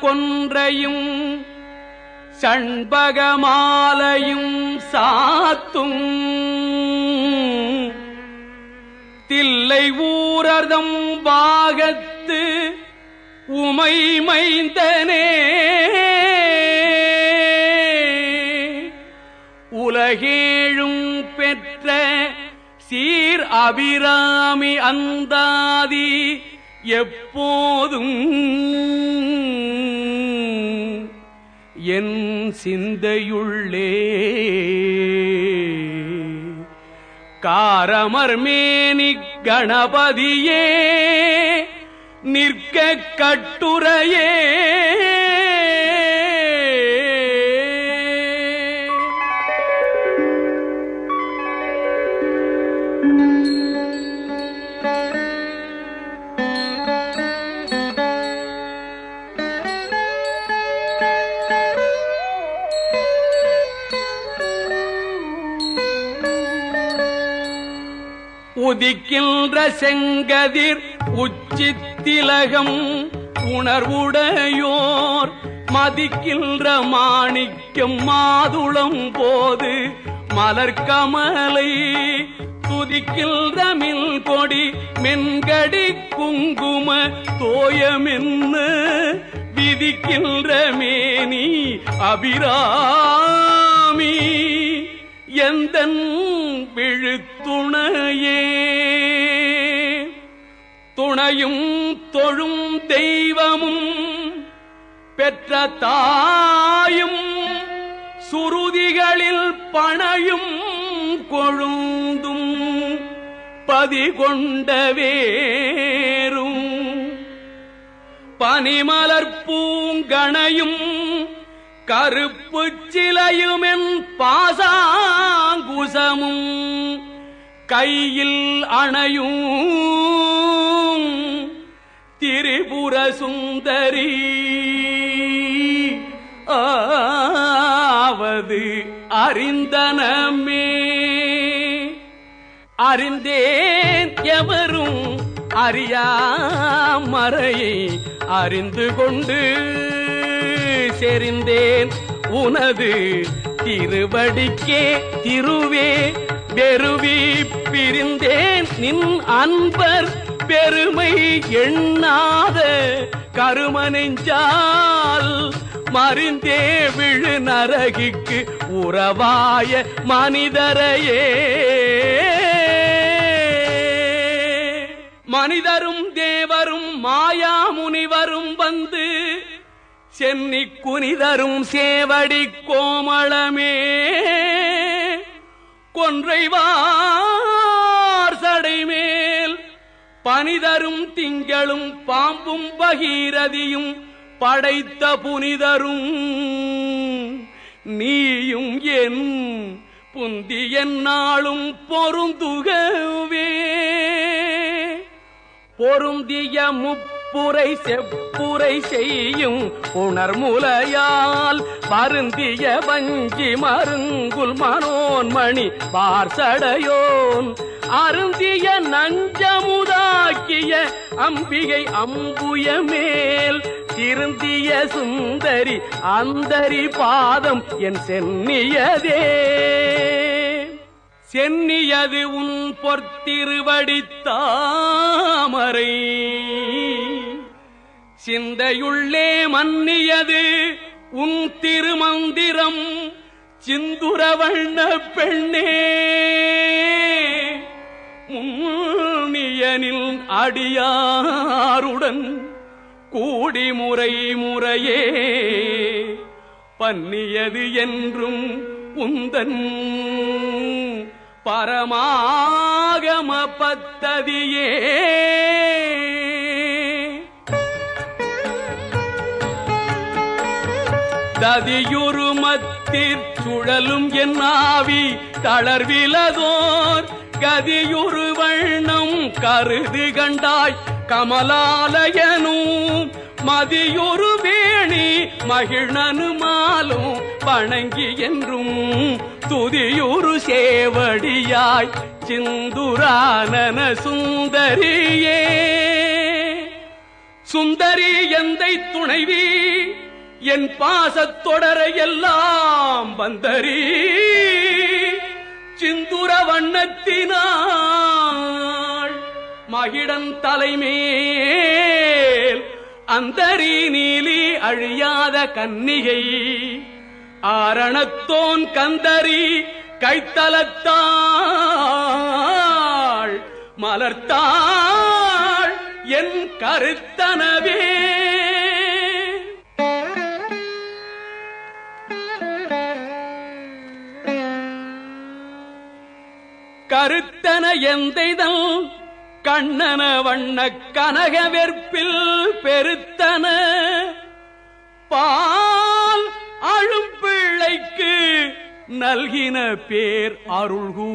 கொன்றையும் சண்பகமாலையும் சாத்தும். தில்லை ஊரதம் பாகத்து உமை மைந்தனே. உலகேழும் பெற்ற சீர் அபிராமி அந்தாதி எப்போதும் சிந்தையுள்ளே. காரமர்மேனி கணபதியே நிற்க கட்டுரையே. உதிக்கின்ற செங்கதிர் உச்சி திலகம் உணர்வுடையோர் மதிக்கின்ற மாணிக்கம் மாதுளம் போது மலர்கமலை துதிக்கின்ற மில் கொடி மென்கடி குங்கும தோயமென்ன விதிக்கின்ற மேனி அபிராமி. எந்த விழுத்துணையே? துணையும் தொழும் தெய்வமும் பெற்ற தாயும் சுருதிகளில் பணையும் கொழுந்தும் பதிகொண்ட வேறும். பனிமலர் பூங்கணையும் கருப்பு சிலையுமென் பாசாங்குசமும் கையில் அணையும் திரிபுர சுந்தரி ஆவது அறிந்தனமே. அறிந்தேன் எவரும் அறியா மறையை அறிந்து கொண்டு செறிந்தேன் உனது திருவடிக்கே திருவே பெருவி பிரிந்தேன். நின் அன்பர் பெருமை எண்ணாத கருமனைஞ்சால் மறிந்தே விழு நரகிக்கு உறவாய மனிதரையே. மனிதரும் தேவரும் மாயா முனிவரும் வந்து சென்னி குனிதரும் சேவடி கோமளமே. கொன்றைவார் சடைமேல் பனிதரும் திங்களும் பாம்பும் பகீரதியும் படைத்த புனிதரும். நீயும் என் புந்திய நாளும் பொருந்துகவே. பொருந்திய முப்புரை செப்புரை செய்யும் உணர்முலையால் பருந்திய வஞ்சி மருங்குல் மனோன்மணி பார்சடையோன். அருந்திய நஞ்சமுதாக்கிய அம்பிகை அம்புய மேல் திருந்திய சுந்தரி அந்தரி பாதம் என் சென்னியதே சென்னியது உன் பொற்திருவடித்தாமரை. சிந்தையுள்ளே மன்னியது உன் திருமந்திரம் சிந்துரவண்ண பெண்ணே. முன்னியனில் அடியாருடன் கூடி முறை முறையே. பன்னியது என்றும் உந்தன் பரமாகம பத்ததியே ததியுருமத்திற் சுழலும் என் ஆவி தளர்விலதோர். கதியுரு வண்ணம் கருது கண்டாய் கமலாலயனும். மதியுரு வேணி மகிழ்னனுமாலும் வணங்கி என்றும். துதியுரு சேவடியாய் சிந்துரானன சுந்தரியே. சுந்தரி எந்தை துணைவி என் பாசத்தொடர எல்லாம் வந்தரி. சிந்துர வண்ணத்தினாள் மகிடன் தலைமேல் அந்தரி நீலி அழியாத கன்னிகை. ஆரணத்தோன் கந்தரி கைத்தலத்தாள் மலர்த்தாள் என் கருத்தனவே. கருத்தன எந்தைதல் கண்ணன வண்ண கனக வெற்பில் பெருத்தன. பால் அழும் பிள்ளைக்கு நல்கின பேர் அருள்கூ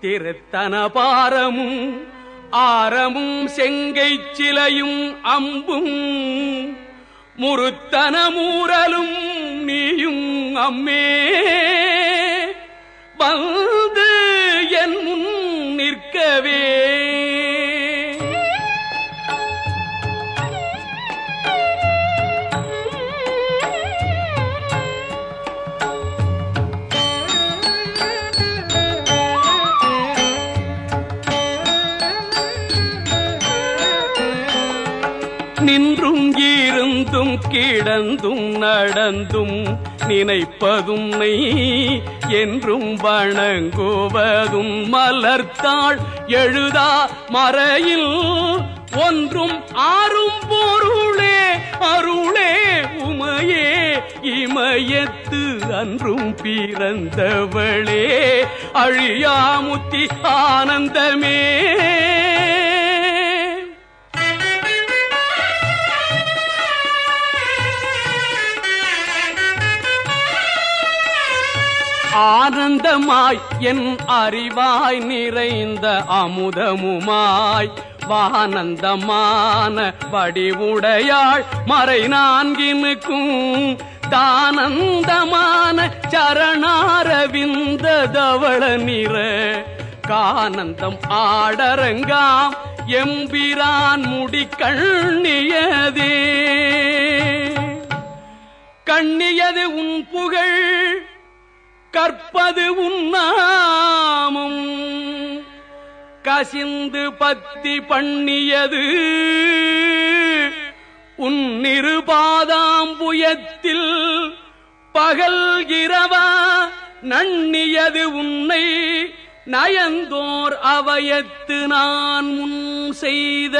திருத்தன பாரமும் ஆரமும் செங்கை சிலையும் அம்பும். முருத்தன மூரலும் நீயும் அம்மே. வந்து என் முன் நிற்கவே இருந்தும் கிடந்தும் நடந்தும் நினைப்பதும் நெய் என்றும் வணங்குவதும் மலர்த்தாள் எழுதா மறையில் ஒன்றும் ஆறும் பொருளே அருளே உமையே இமயத்து அன்றும் பிறந்தவளே அழியாமுத்தி ஆனந்தமே. ஆனந்தமாய் என் அறிவாய் நிறைந்த அமுதமுமாய். வானந்தமான வடிவுடையாள் மறை நான்கினுக்கும். தானந்தமான சரணாரவிந்த தவள நிற. கானந்தம் ஆடரங்காம் எம்பிரான் முடி கண்ணியதே கண்ணியது உன் புகழ் கற்பது உன்னாமும் கசிந்து பத்தி பண்ணியது உன் நிருபாதாம்புயத்தில் பகல் இரவா நன்னியது உன்னை நயந்தோர் அவயத்து நான் முன் செய்த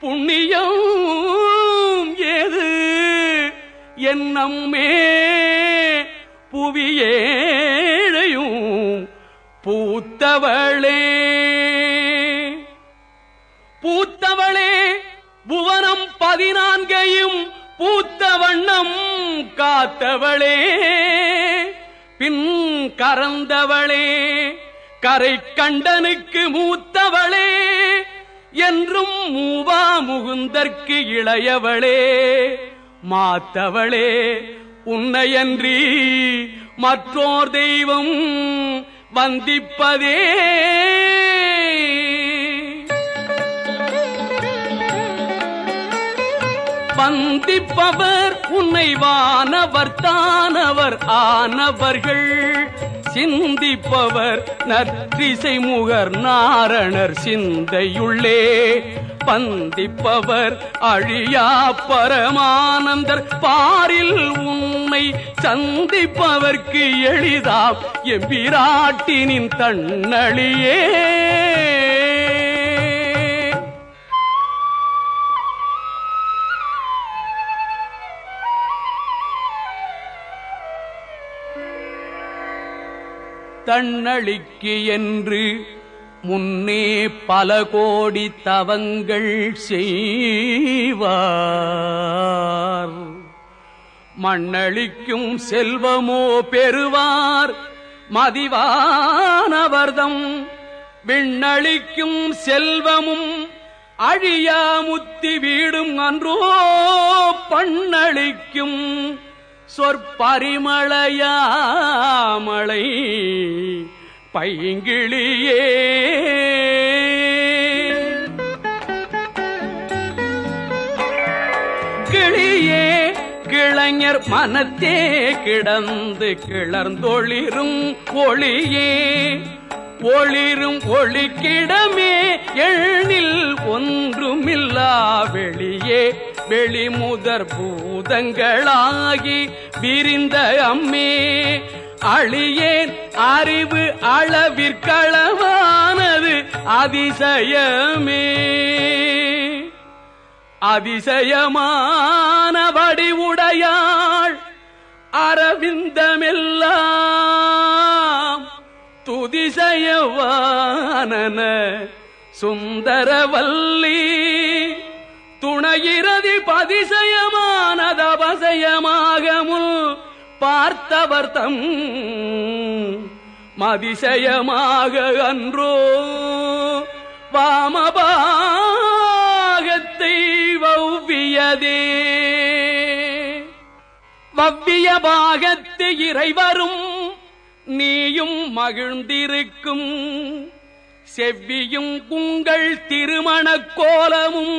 புண்ணியம் எது என் புவியேழையும் பூத்தவளே. பூத்தவளே புவனம் பதினான்கையும் பூத்த வண்ணம் காத்தவளே. பின் கறந்தவளே கரை கண்டனுக்கு மூத்தவளே என்றும் மூவா முகுந்தற்கு இளையவளே. மாத்தவளே உன்னையன்றி மற்றோர் தெய்வம் வந்திப்பதே. வந்திப்பவர் உன்னை வானவர் தானவர் ஆனவர்கள். சிந்திப்பவர் நற்றிசை முகர் நாரணர் சிந்தையுள்ளே. பந்திப்பவர் அழியா பரமானந்தர் பாரில் உண்மை சந்திப்பவர்க்கு எளிதாம். எம்பிராட்டினின் தன்னழியே. தன்னழிக்கு என்று முன்னே பல கோடி தவங்கள் செய்வார். மண்ணளிக்கும் செல்வமோ பெறுவார். மதிவானவர்தம் விண்ணளிக்கும் செல்வமும் அழியா முத்தி வீடும் அன்றோ பண்ணளிக்கும் சொற்பரிமளையாமலை பைங்கிளியே கிளியே கிளைஞர் மனத்தே கிடந்து கிளர்ந்தொளிரும் ஒளியே. ஒளிரும் ஒளிக்கிடமே எண்ணில் ஒன்றுமில்லா வெளியே. வெளிமுதற் பூதங்களாகி விரிந்த அம்மே அழியேன் அறிவு அளவிற்களவானது அதிசயமே. அதிசயமான வடிவுடையாள் அரவிந்தமெல்லாம் துதிசயவானன. சுந்தரவல்லி துணையிறதி பதிசயமானதபசயமாக முன் பார்த்தவர்த்தம் மதிசயமாக அன்றோ வாமபாகத்தை வவ்வியதே. வவ்விய பாகத்து இறைவரும் நீயும் மகிழ்ந்திருக்கும். செவ்வியும் குங்கள் திருமணக் கோலமும்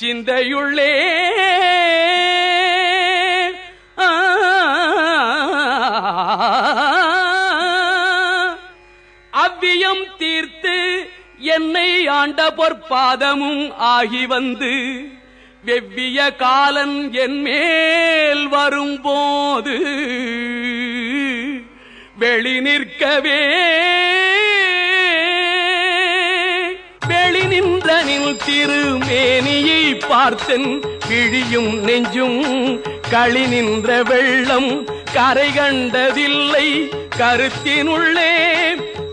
சிந்தையுள்ளே. அவ்வியம் தீர்த்து என்னை ஆண்ட பொற்பாதமும் ஆகி வந்து வெவ்விய காலன் என் மேல் வரும்போது வெளி நிற்கவே. வெளி நின்றனில் திருமேனியை பார்த்தன் விழியும் நெஞ்சும். களி நின்ற வெள்ளம் கரை கண்டதில்லை. கருத்தினுள்ளே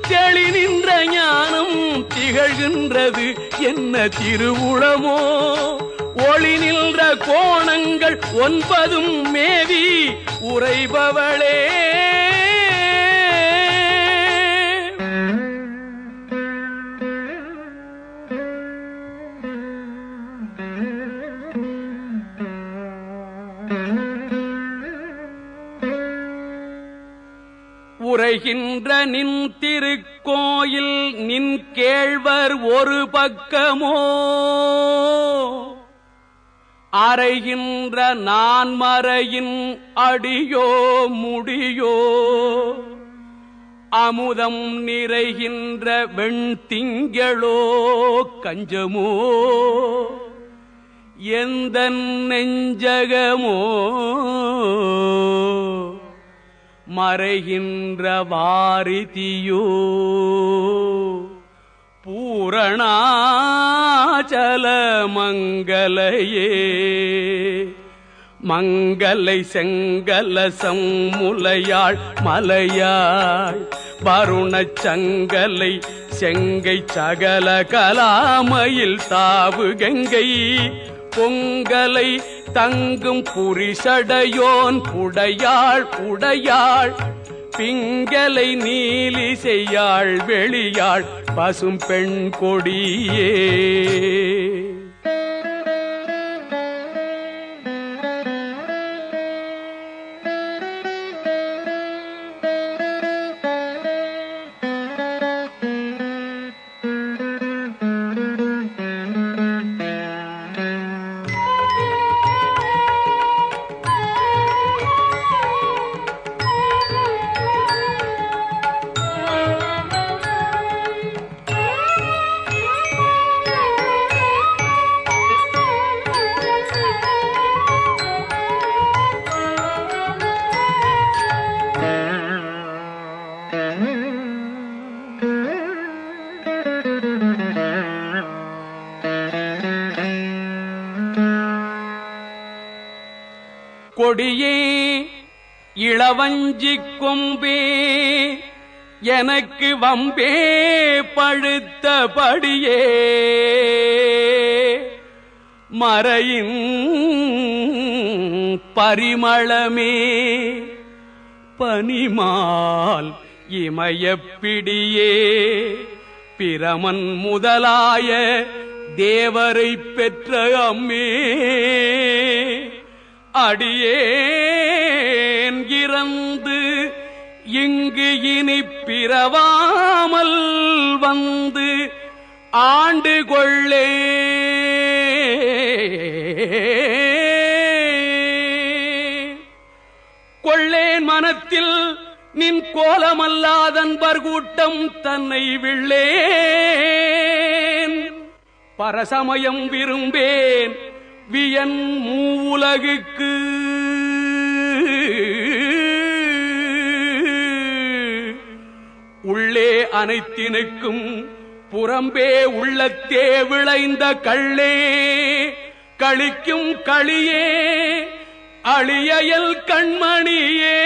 தெளி நின்ற ஞானம் திகழ்கின்றது. என்ன திருவுளமோ? ஒளி நின்ற கோணங்கள் ஒன்பதும் மேவி உறைபவளே. உரைகின்ற நின் திருக்கோயில் நின் கேழ்வர் ஒரு பக்கமோ? அறைகின்ற நான் மறையின் அடியோ முடியோ? அமுதம் நிறைகின்ற வெண்திங்களோ கஞ்சமோ? எந்த நெஞ்சகமோ? மறைகின்ற வாரிதியோ. பூரணாச்சல மங்கலையே மங்கலை செங்கல முலையாள் மலையாள். வருணச் சங்கலை செங்கை சகல கலாமையில் தாவு கங்கை. பொங்கலை தங்கும் புரிசடையோன் புடையாள் புடையாள் பிங்கலை நீலி செய்யாள் வெளியாள் பசும் பெண் கொடியே. இளவஞ்சி கொம்பே எனக்கு வம்பே படுத்தபடியே மறையின் பரிமளமே பனிமால் இமயப்பிடியே பிரமன் முதலாய தேவரை பெற்ற அம்மே. அடியேன் இறந்து இங்கு இனி பிறவாமல் வந்து ஆண்டு கொள்ளே கொள்ளேன் மனத்தில் நின் கோலமல்லாதன்பர் கூட்டம் தன்னை விள்ளேன் பரசமயம் விரும்பேன். வியன் மூவுலகுக்கு. உள்ளே அனைத்தினுக்கும் புறம்பே உள்ளத்தே விளைந்த கள்ளே. கழிக்கும் களியே அழியல் கண்மணியே.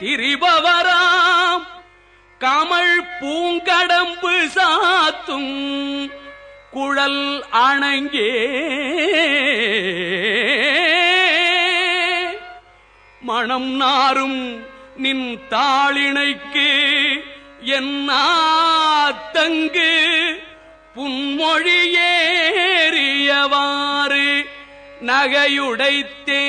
திரிபவராம். கமல் பூங்கடம்பு சாத்தும் குழல் அணங்கே. மணம் நாரும் நின் தாளிணைக்கு என்னாத்தங்கு புன்மொழியேறியவாறு நகையுடைத்தே.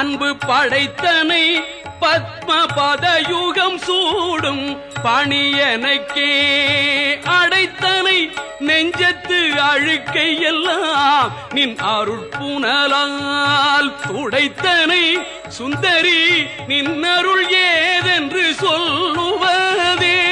அன்பு படைத்தனை பத்ம பதயுகம் சூடும் பணியனக்கே அடைத்தனை நெஞ்சத்து அழுக்கை எல்லாம் நின் அருட்புணலால் துடைத்தனை சுந்தரி நின் அருள் ஏதென்று சொல்லுவதே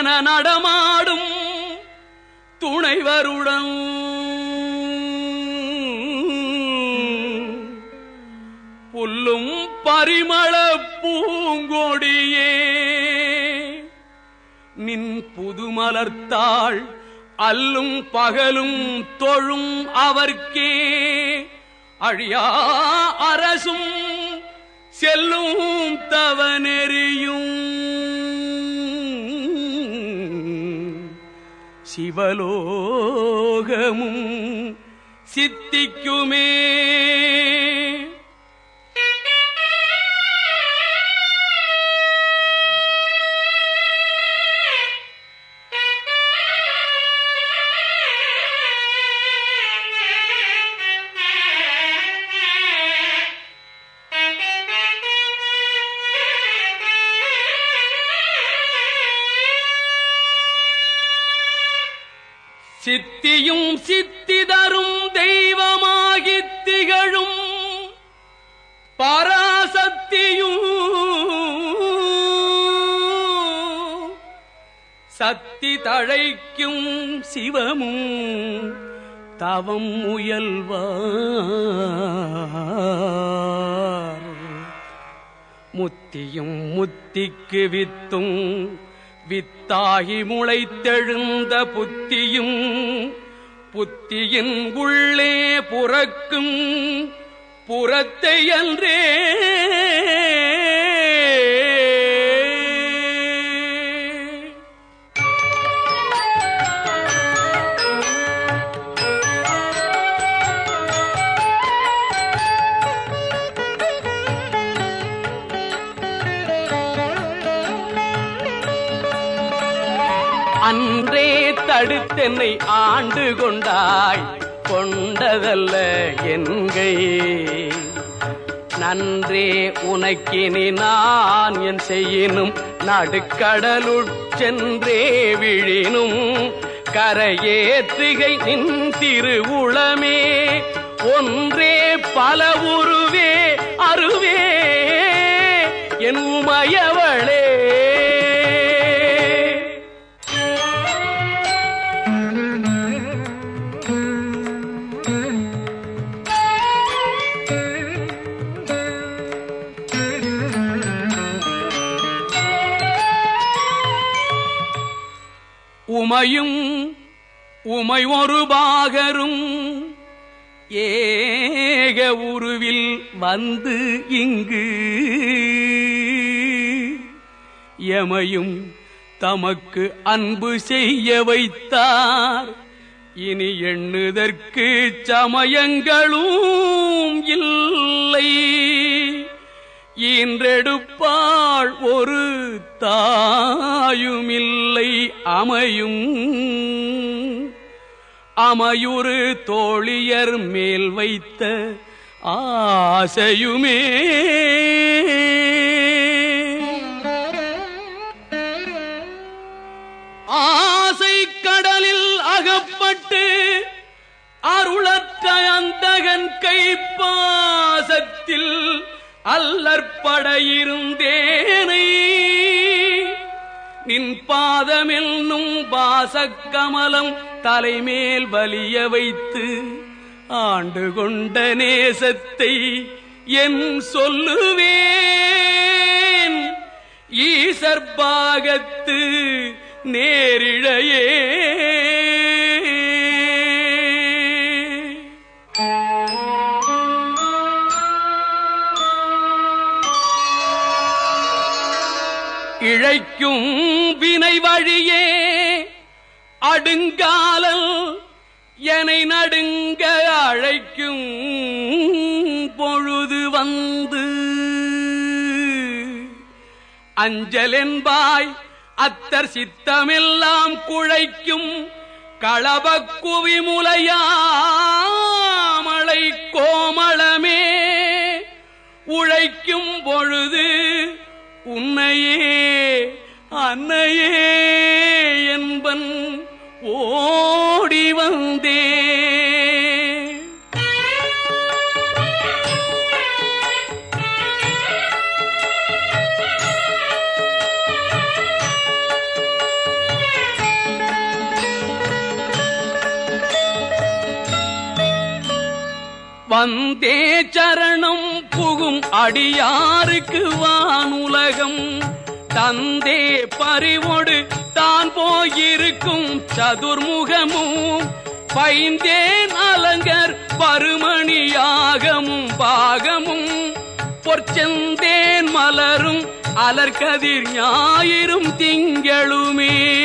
என நடமாடும் துணைவருடன் புல்லும் பரிமள பூங்கொடியே நின் புதுமலர்த்தாள் அல்லும் பகலும் தொழும் அவர்க்கே. அழியா அரசும் செல்லும் தவநெறியும் சிவலோகமும் சித்திக்குமே. தழைக்கும் சிவமும் தவம் முயல்வார். முத்தியும் முத்திக்கு வித்தும் வித்தாகி முளைத்தெழுந்த புத்தியும் புத்தியின் உள்ளே புறக்கும் புறத்தை அன்றே அன்றே தடுத்தென்னை ஆண்டு கொண்டாய் கொண்டதல்ல என்கை நன்றே உனக்கினி நான் என் செய்யினும் நடுக்கடலுட்சென்றே விழினும் கரையேற்றுகை நின் திருவுளமே. ஒன்றே பல உருவே அருவே என் உமையவளே. உமையும் உமை ஒரு பாகரும். ஏக உருவில் வந்து இங்கு எமையும் தமக்கு அன்பு செய்ய வைத்தார். இனி எண்ணுதற்கு சமயங்களும் இல்லை. ஈன்றெடுப்பாள் ஒரு தாயுமில்லை அமையும். அமையுறு தோழியர் மேல் வைத்த ஆசையுமே. ஆசை கடலில் அகப்பட்டு அருளற்ற அந்தகன் கைப்பாசத்தில் அல்லற்படையிருந்தேனை. நின் பாதமென்னும் பாசக்கமலம் தலைமேல் வலிய வைத்து ஆண்டு கொண்ட நேசத்தை என் சொல்லுவேன். ஈசற்பாகத்து நேரிழையே அழைக்கும் வினை வழியே அடுங்காலல் என்னை நடுங்க அழைக்கும் பொழுது வந்து. அஞ்சலென்பாய் அத்தர் சித்தமெல்லாம் குழைக்கும் களபக் குவிமுலையாமலை கோமளமே உழைக்கும் பொழுது உன்னையே அன்னையே என்பன் ஓடி வந்தே. வந்தே சரணம் புகும் அடியாருக்கு வானுலகம். தந்தே பறிவோடு தான் போயிருக்கும் சதுர்முகமும். பைந்தேன் அலங்கர் பருமணியாகமும் பாகமும். பொற்செந்தேன் மலரும் அலர்கதிர் ஞாயிறும் திங்களுமே.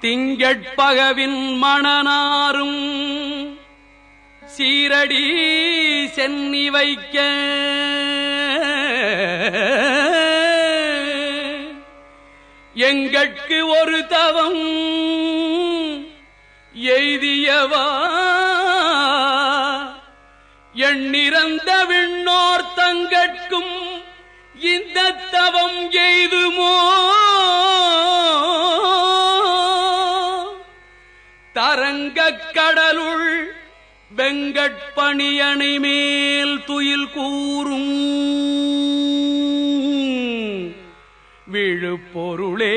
திங்கட்பகவின் மணனாரும் சீரடி சென்னி வைக்க. எங்கட்கு ஒரு தவம் எய்தியவா? எண்ணிறந்த விண்ணோர் தங்கட்கும் இந்த தவம் எய்துமோ? கடலுள் வெங்கட்பணியணை மேல் துயில் கூறும். விழுப்பொருளே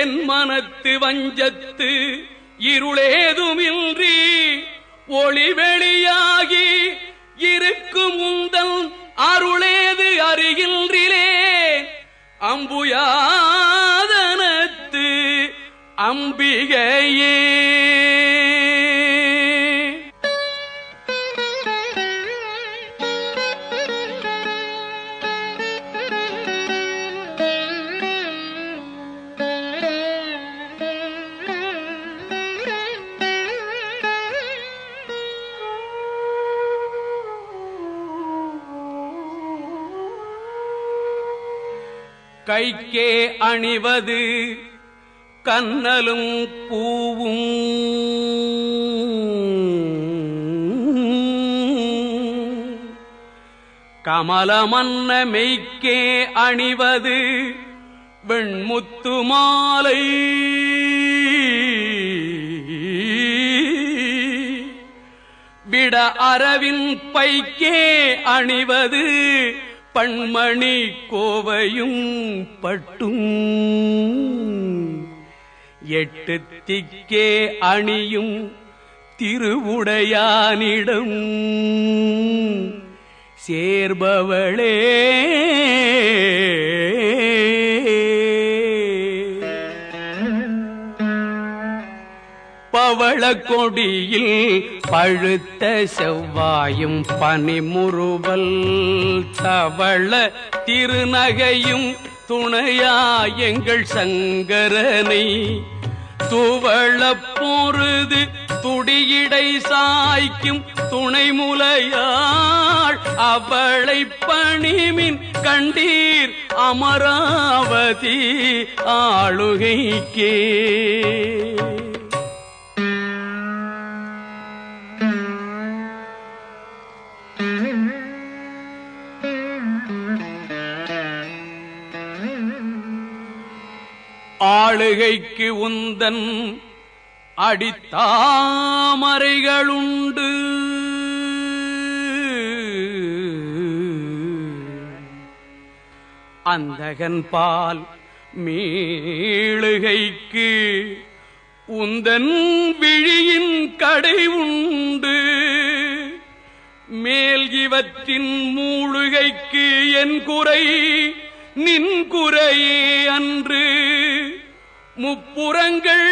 என் மனத்து வஞ்சத்து இருளேதுமின்றி ஒளி வெளியாகி இருக்கும் உந்தல் அருளேது அருகின்றிலே அம்புயாதனத்து அம்பிகையே கைக்கே அணிவது கண்ணலும் பூவும். கமலமன்ன மெய்க்கே அணிவது வெண்முத்து மாலை விட அரவின் பைக்கே அணிவது பண்மணி கோவையும் பட்டும். எட்டு திக்கே அணியும் திருவுடையானிடம். சேர்பவளே பவள கொடியில் பழுத்த செவ்வாயும் பனிமுறுவல் தவள திருநகையும் துணையா எங்கள் சங்கரனை துவள போறது துடியிடை சாய்க்கும் துணை முலையாள் அவளை பணிமின் கண்டீர் அமராவதி ஆளுகைக்கே. ஆளுகைக்கு உந்தன் அடித்தாமரைகளுண்டு. அந்தகன் பால் மீளுகைக்கு உந்தன் விழியின் கடை உண்டு. மேல் இவற்றின் மூழுகைக்கு என் குறை நின் குறையே அன்று. முப்புறங்கள்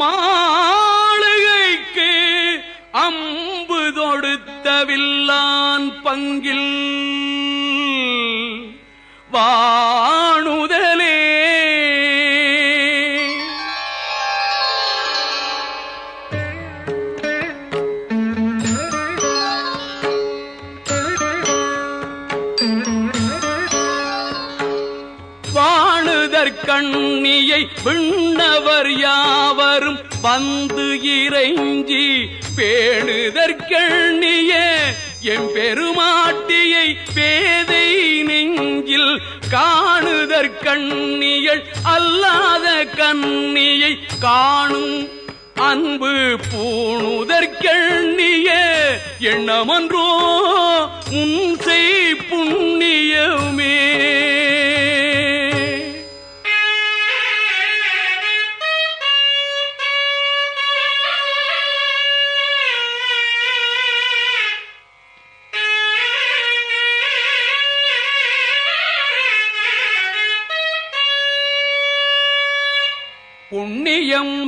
மாளிகைக்கு அம்பு தொடுத்தவில்லான் பங்கில். வாணுதலே வாணுதற்கண் வாணுதற்கண்ணியை விண்ணவர் யாவரும் வந்து இறைஞ்சி பேணுதற்கண்ணிய. எம் பெருமாட்டியை பேதை நெஞ்சில் காணுதற்கண்ணியல் அல்லாத கண்ணியை காணும் அன்பு பூணுதற்கண்ணிய. எண்ணமன்றோ உன் செய் புண்ணியமே.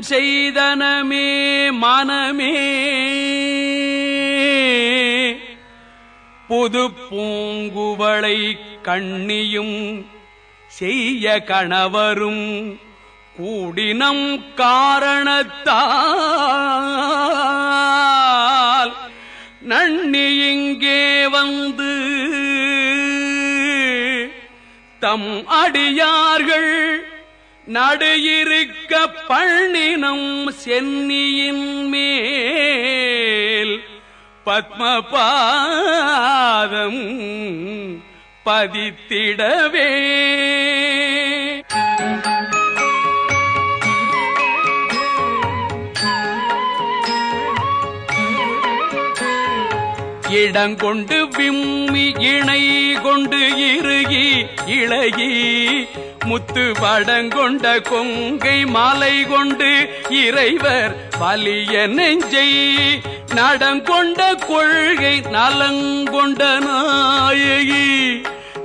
செய்தனமே மனமே. புது பூங்குவளை கண்ணியும் செய்ய கணவரும் கூடினம் காரணத்தால் நன்னி இங்கே வந்து தம் அடியார்கள் நடு இருக்க பண்ணினம் சென்னியின் மேல் பத்மபாதம் பதித்திடவே. இடங்கொண்டு விம்மி இணை கொண்டு இறுகி இழகி முத்து படங்கொண்ட கொங்கை மாலை கொண்டு இறைவர் வலிய நெஞ்சை நடங்கொண்ட கொள்கை நலங்கொண்ட நாயகி.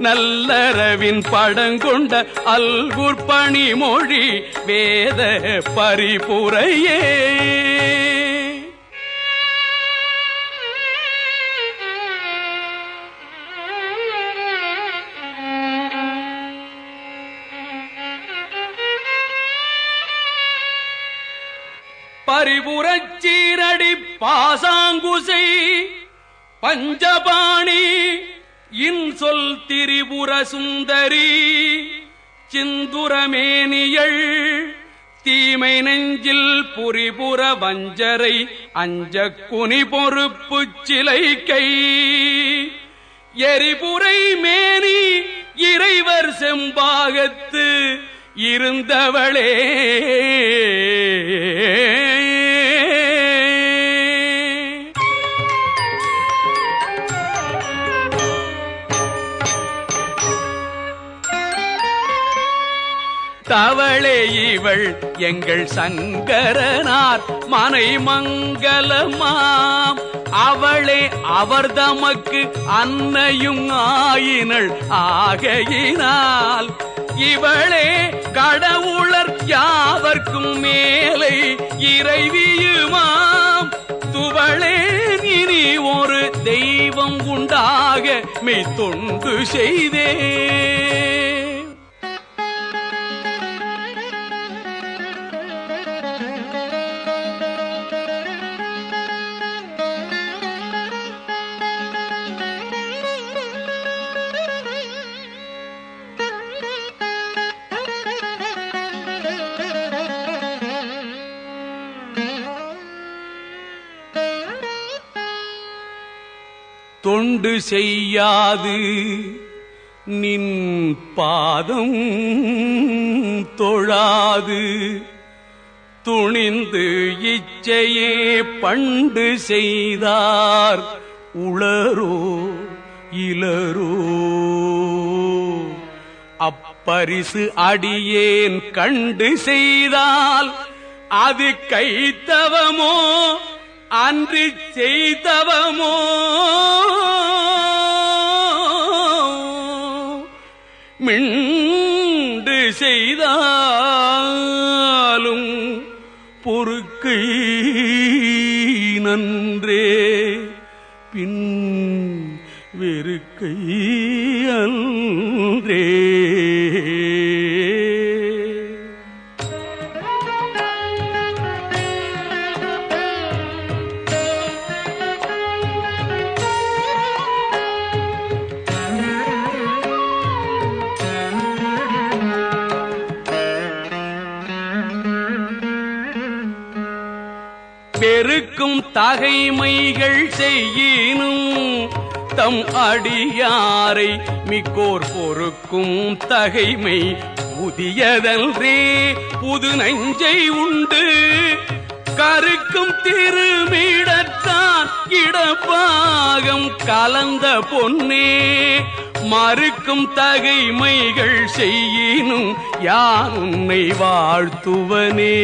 நல்லறவின் படங்கொண்ட அல்குர் பணிமொழி வேத பரிபுரையே. பரிபுரச் சீரடி பாசாங்குசை பஞ்சபாணி இன்சொல் திரிபுர சுந்தரி சிந்துரமேனியள் தீமை நெஞ்சில் புரிபுர வஞ்சரை அஞ்ச குனி பொறுப்பு சிலை கை எரிபுரை மேனி இறைவர் செம்பாகத்து இருந்தவளே. தவளே இவள் எங்கள் சங்கரனார் மனை மங்கலமாம் அவளே அவர் தமக்கு அன்னையும் ஆயினள். ஆகையினால் இவளே கடவுளர் யாவர்க்கும் மேலை இறைவியுமாம். துவளே இனி ஒரு தெய்வம் உண்டாக மெய்த்தொண்டு செய்தே. தொண்டு செய்யாது. நின் பாதம் தொழாது. துணிந்து இச்சையே பண்டு செய்தார். உளரோ இளரோ. அப்பரிசு அடியேன் கண்டு செய்தால் அது கைத்தவமோ அன்று செய்தவமோ? மின்று செய்தாலும் பொறுக்கை நன்றே. பின் வெறுக்கை தகைமைகள் செய்யினும் தம் அடியாரை மிக்கோர் பொறுக்கும் தகைமை புதியதன்றே புது நஞ்சை உண்டு. கருக்கும் திருமிடத்தான் இடப்பாகம் கலந்த பொன்னே. மறுக்கும் தகைமைகள் செய்யினும் யான் உன்னை வாழ்த்துவனே.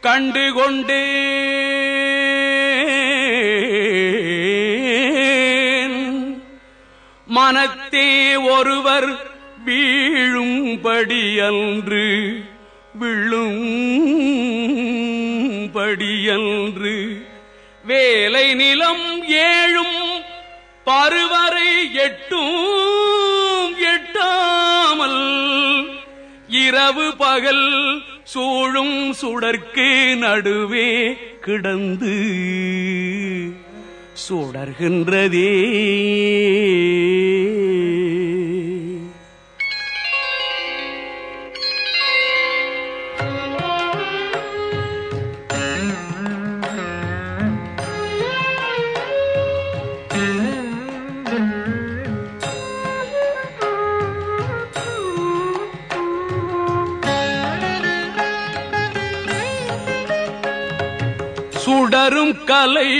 கண்டு கொண்டு மனத்தே ஒருவர் வீழும்படியன்று விழும்படியன்று. வேலை நிலம் ஏழும் பருவரை எட்டும் எட்டாமல் இரவு பகல் சூழும் சுடர்க்கு நடுவே கிடந்து சுடர்கின்றதே.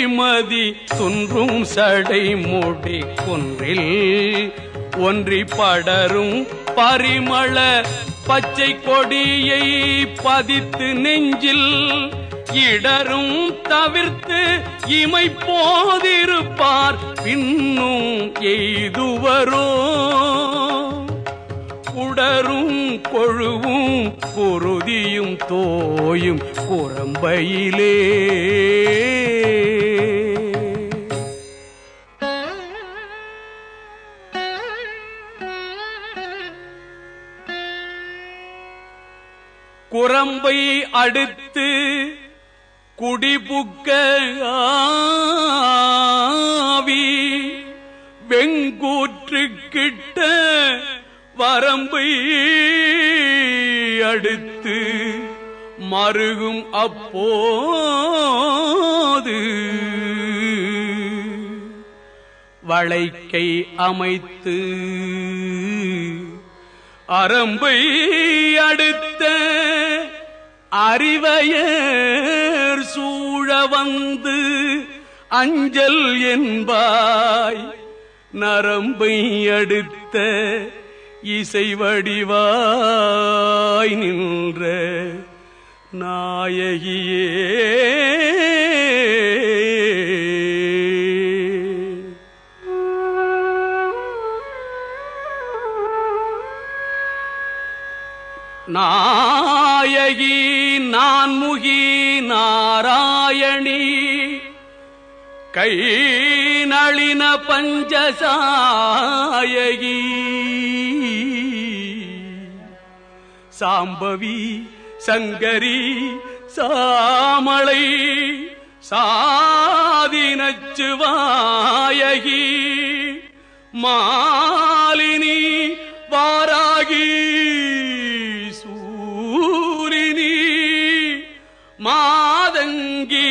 மதி துன்றும் சடை மூடி குன்றில் ஒன்றி படரும் பரிமள பச்சை கொடியை பதித்து நெஞ்சில் இடரும் தவிர்த்து இமை போதிருப்பார். பின்னும் எய்துவரோ? உடரும் கொழுவும் குருதியும் தோயும் குரம்பையிலே. அடுத்து குடிபுக்க ஆவி வெங்கூற்று கிட்ட வரம்பை அடுத்து மருகும் அப்போது வளைக்கை அமைத்து அரம்பை அடுத்த அறிவையர் சூழ வந்து அஞ்சல் என்பாய். நரம்பை அடுத்த இசை வடிவாய் நின்ற நாயகியே. நாயகி நான்முகி நாராயணி. கை நளின பஞ்சசாயகி. சாம்பவி சங்கரி சாமளை சாதினச்சுவாயகி. மாலினி வாராகி. மாதங்கி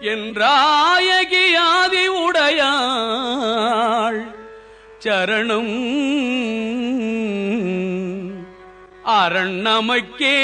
என்றாயகியாதி உடையாள் சரணம். அரண் நமக்கே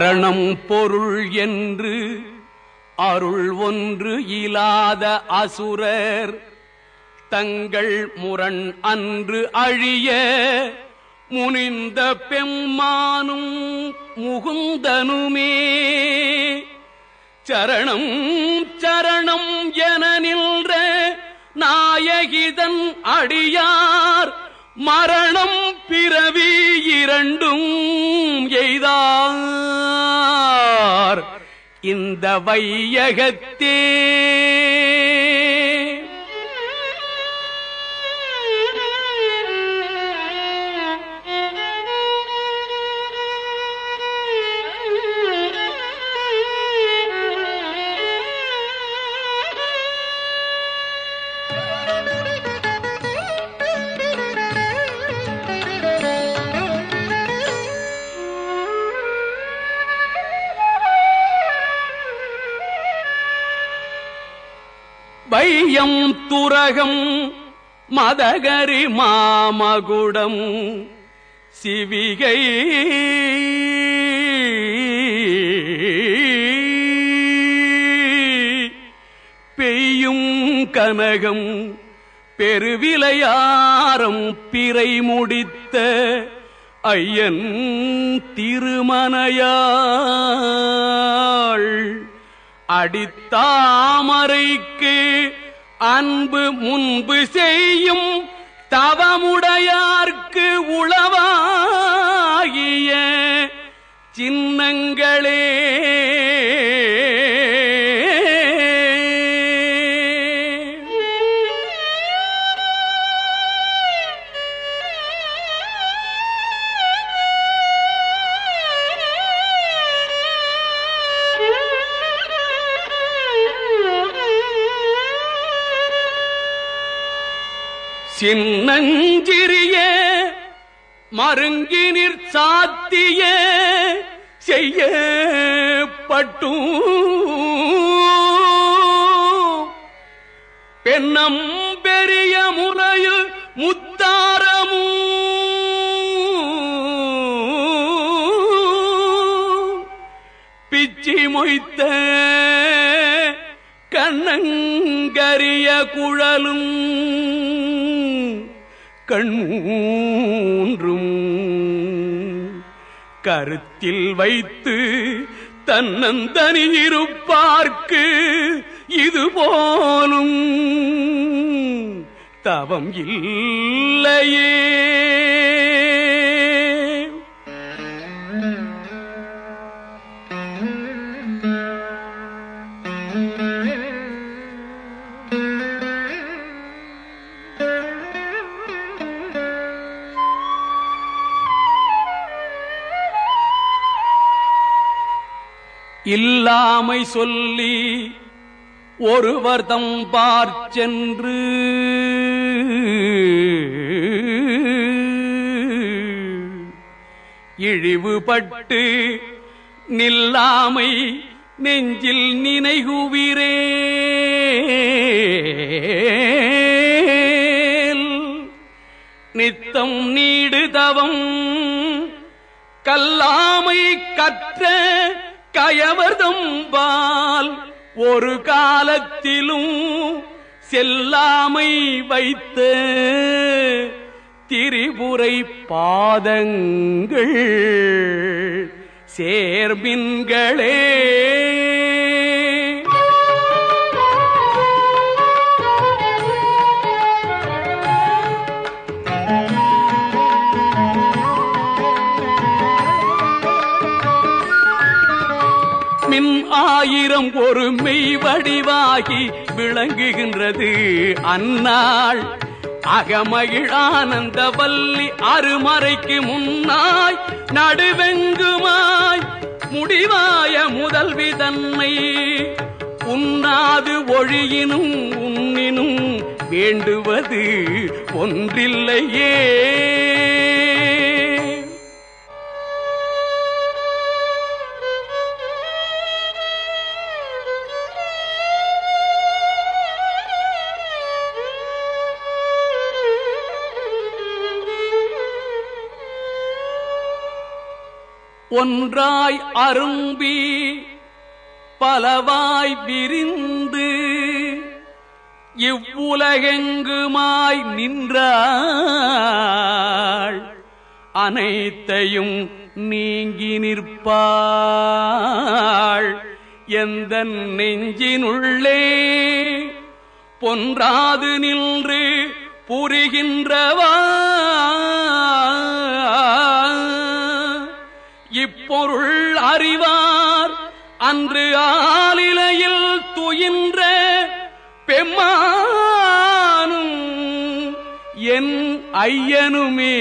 காரணம் பொருள் என்று அருள் ஒன்று இலாத அசுரர். தங்கள் முரண் அன்று அழிய முனிந்த பெம்மானும் முகுந்தனுமே. சரணம் சரணம் என நின்ற நாயகிதன் அடியார். மரணம் பிறவி இரண்டும் எய்தார். இந்த வையகத்தே வையம் துரகம் மதகரி மாமகுடம் சிவிகை பெய்யும் கனகம் பெருவிலையாரம் பிறை முடித்த ஐயன் திருமணையாள் அடித்தாமரைக்கு அன்பு முன்பு செய்யும் தவமுடையார்க்கு உளவாகிய சின்னங்களே மருங்கி மருங்கினிற் சாத்திய செய்யப்பட்டும். பெண்ணம் பெரிய முறையு முத்தாரமும் பிச்சி மொய்த்த கண்ணங்கரிய குழலும் கண்மூன்றும் கருத்தில் வைத்து தன்னந்தனி இருப்பார்க்கு இது போலும் தவம் இல்லையே. இல்லாமை சொல்லி ஒருவர் தம் பார்ச்சென்று இழிவுபட்டு நில்லாமை நெஞ்சில் நினைகுவிரே நித்தம் நீடுதவம் கல்லாமை கற்ற கயவர்தம்பால் ஒரு காலத்திலும் செல்லாமை வைத்த திரிபுரை பாதங்கள் சேர்மின்களே ஆயிரம் ஒரு மெய் வடிவாகி விளங்குகின்றது அந்நாள். அகமகிழ் ஆனந்த வல்லி அருமறைக்கு முன்னாய் நடுவெங்குமாய் முடிவாய முதல்வி தன்னை. உண்ணாது ஒழியினும் உண்ணினும் வேண்டுவது ஒன்றில்லையே. ஒன்றாய் அரும்பி பலவாய் விரிந்து இவ்வுலகெங்குமாய் நின்றாள். அனைத்தையும் நீங்கி நிற்பாள். எந்த நெஞ்சினுள்ளே பொன்றாது நின்று புரிகின்றவா அறிவார். அன்று ஆலிலையில் துயின்ற பெம்மானும் என் ஐயனுமே.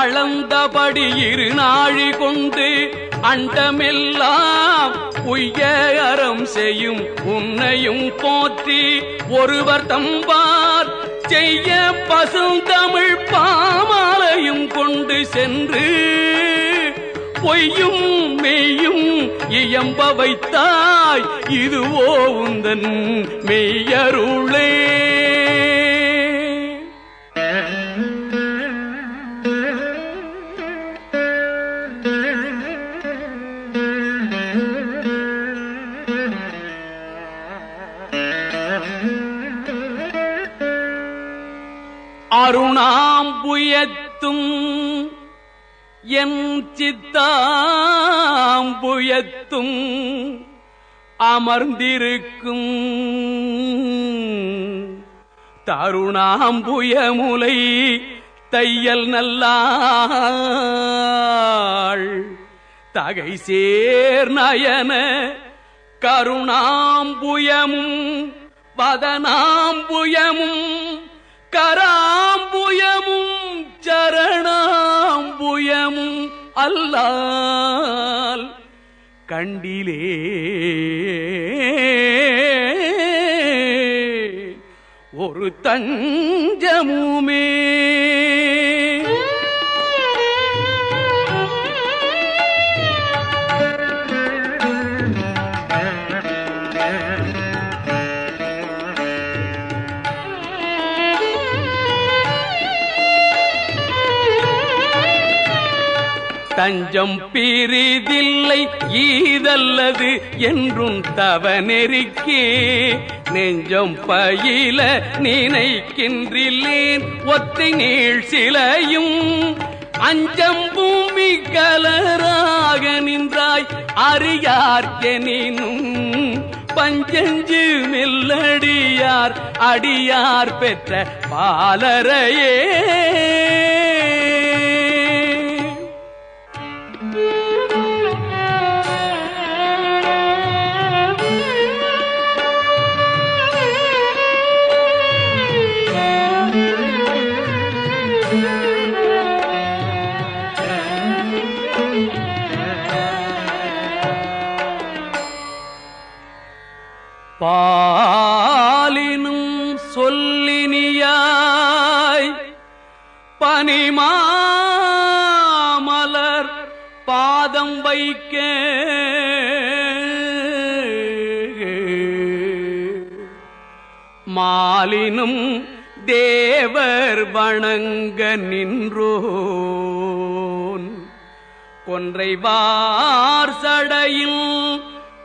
அளந்தபடி இரு நாழி கொண்டு அண்டமெல்லாம் உய்ய அறம் செய்யும் உன்னையும் போற்றி ஒருவர் தம்பார். செய்ய பசுந்தமிழ் பாமாலையும் கொண்டு சென்று பொய்யும் மெய்யும் இயம்ப வைத்தாய். இதுவோ உந்தன் மெய்யருளே. அருணாம்புயத்தும் என் சித்தாம்புயத்தும் அமர்ந்திருக்கும். தருணாம்புயமுலை தையல் நல்லாள். தகை சேர் நயன கருணாம்புயமும் வதனாம்புயமும் புயமும் சரணாம்புயமும் அல்லால் கண்டிலே. ஒரு தஞ்சமுமே தஞ்சம் பிரிதில்லை ஈதல்லது என்றும் தவநெறிக்கே. நெஞ்சம் பயில நினைக்கின்றில்லேன் ஒத்தை நீள் சிலையும். அஞ்சம் பூமி கலராக நின்றாய் அறியார்கெனினும் பஞ்சஞ்சு மெல்லடியார் அடியார் பெற்ற பாலரையே பாலினும் சொல்லினியாய் பனிமாமலர் பாதம் வைக்க. மாலினும் தேவர் வணங்க நின்றோன். கொன்றைவார் சடையும்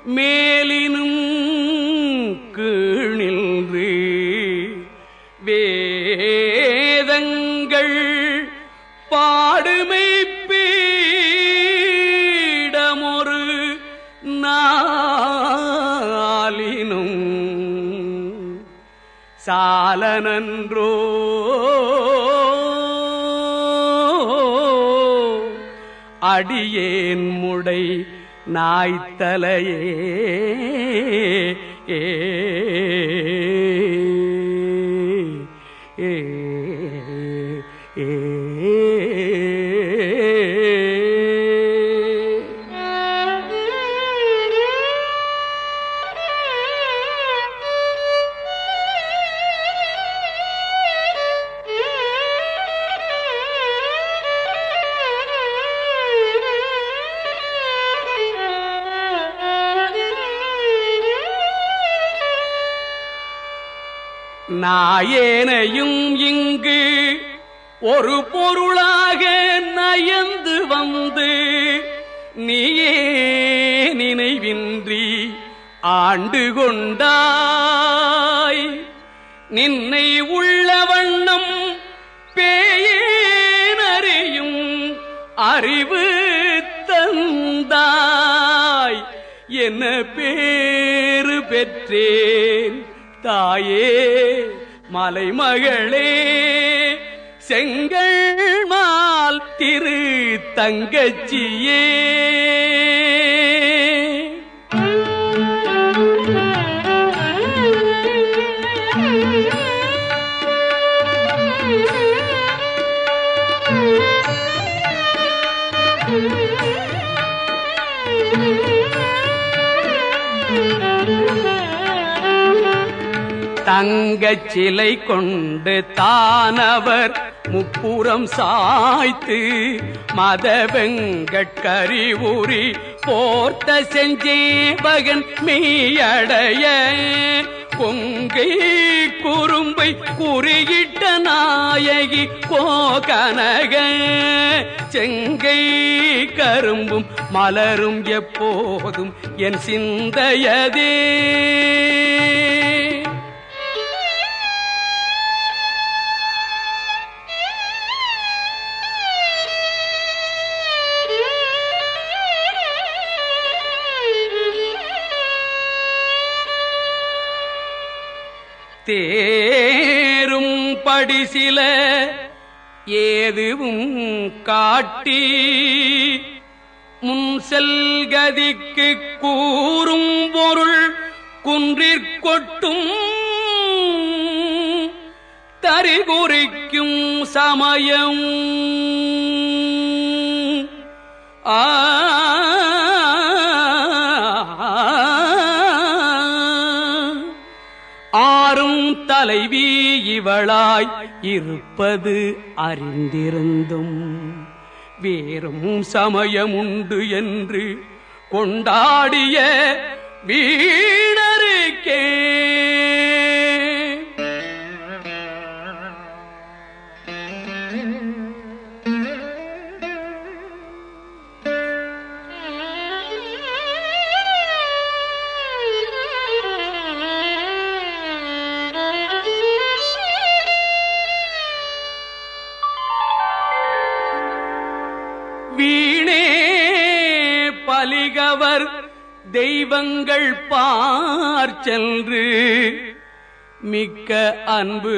மேலினும் கீழின்று வேதங்கள் பாடுமை பீடமொரு நாளினும் சாலனன்றோ அடியேன் முடை நாய்த்தலையே ஏ நாயேனையும் இங்கு ஒரு பொருளாக நயந்து வந்து நீயே நினைவின்றி ஆண்டு கொண்டாய். நின்னை உள்ள வண்ணம் பேயேனறியும் அறிவு தந்தாய். என்ன பேறு பெற்றேன்? தாயே மலைமகளே செங்கல் மால் திரு தங்கச்சியே. தங்கச் சிலை கொண்டு தானவர் முப்புறம் சாய்த்து மத வெங்கட்கரி போர்த்த செஞ்சேபகன் மீயடைய. கொங்கை குறும்பை குறியிட்ட நாயகி கோகனக. செங்கை கரும்பும் மலரும் எப்போதும் என் சிந்தையதே. தேரும் படிசில ஏதுவும் காட்டி முன் செல்கதிக்கு கூறும் பொருள் குன்றிற்கொட்டும் தரிகுறிக்கும் சமயம். ஆ தலைவி இவளாய் இருப்பது அறிந்திருந்தும். வேறும் சமயமுண்டு என்று கொண்டாடிய வீணருக்கே. தெய்வங்கள் பார் சென்று மிக்க அன்பு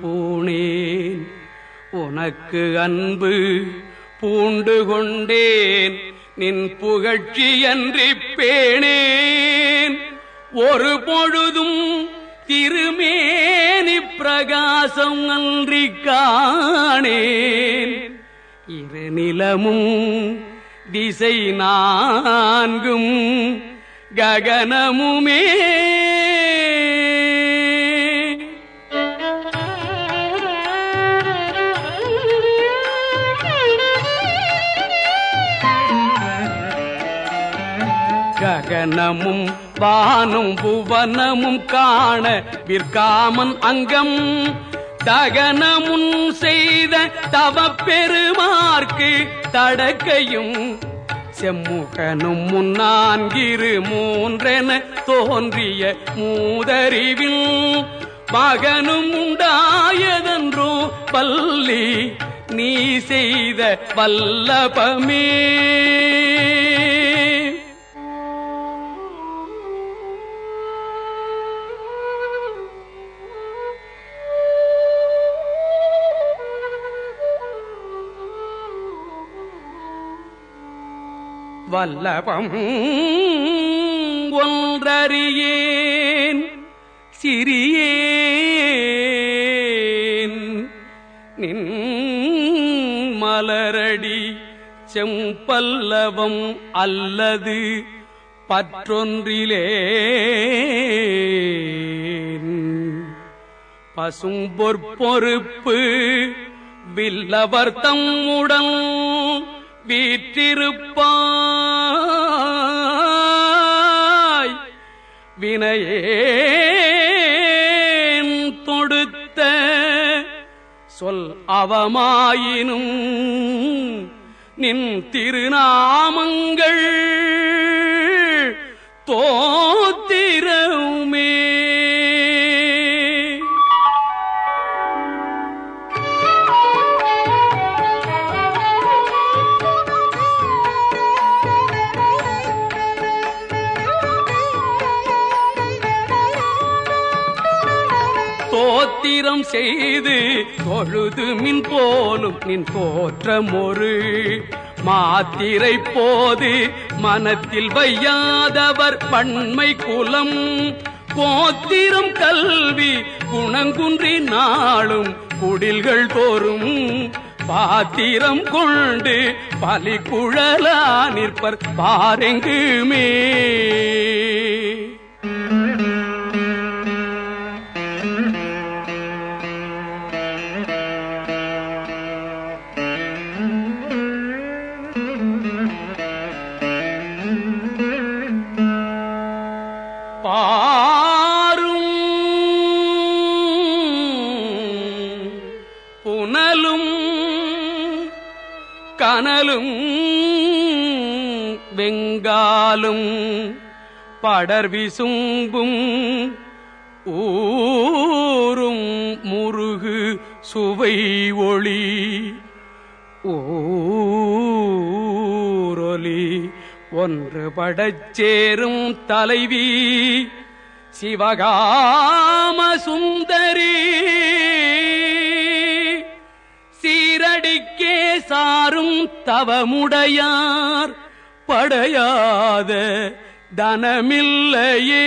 பூணேன். உனக்கு அன்பு பூண்டு கொண்டேன். நின் புகழ்ச்சி என்று பேணேன் ஒரு பொழுதும் திருமேனி பிரகாசம் அன்றி காணேன். இரு நிலமும் திசை நான்கும் ககனமுமே. ககனமும் வானும் புவனமும் காண விற்காமன் அங்கம் தகனமுன் செய்த தவப்பெருமார்க்கு தடக்கையும் செம்முகனும் முன்னான்கிரு மூன்றென தோன்றிய மூதறிவில் மகனும் உண்டாயதன்றோ பள்ளி நீ செய்த வல்லபமே. வல்லபம் ஒன்றறியேன் சிறியேன். நின் மலரடி செம்பல்லவம் அல்லது பற்றொன்றிலே பசும்பொற்பொறுப்பு வில்லவர் தம்முடன் வீற்றிருப்பாய். வினையேன் தொடுத்த சொல் அவமாயினும் நின் திருநாமங்கள் தோத்திரவுமே தோத்திரம் செய்து தொழுது மின் போலும் நின் தோற்றம் ஒரு மாத்திரை போது மனத்தில் வையாதவர் பண்மை குலம். கோத்திரம் கல்வி குணங்குன்றி நாளும் குடில்கள் தோறும். பாத்திரம் கொண்டு பலி குழலா நிற்பர் பாரெங்குமே. வெங்காலும் படர் விசும்பும் ஊரும் முருகு சுவை ஒளி ஊரொலி. ஒன்று படச்சேரும் தலைவி சிவகாம சுந்தரி. சீரடிக்கே சாரும் தவமுடையார். படையாத தனமில்லையே.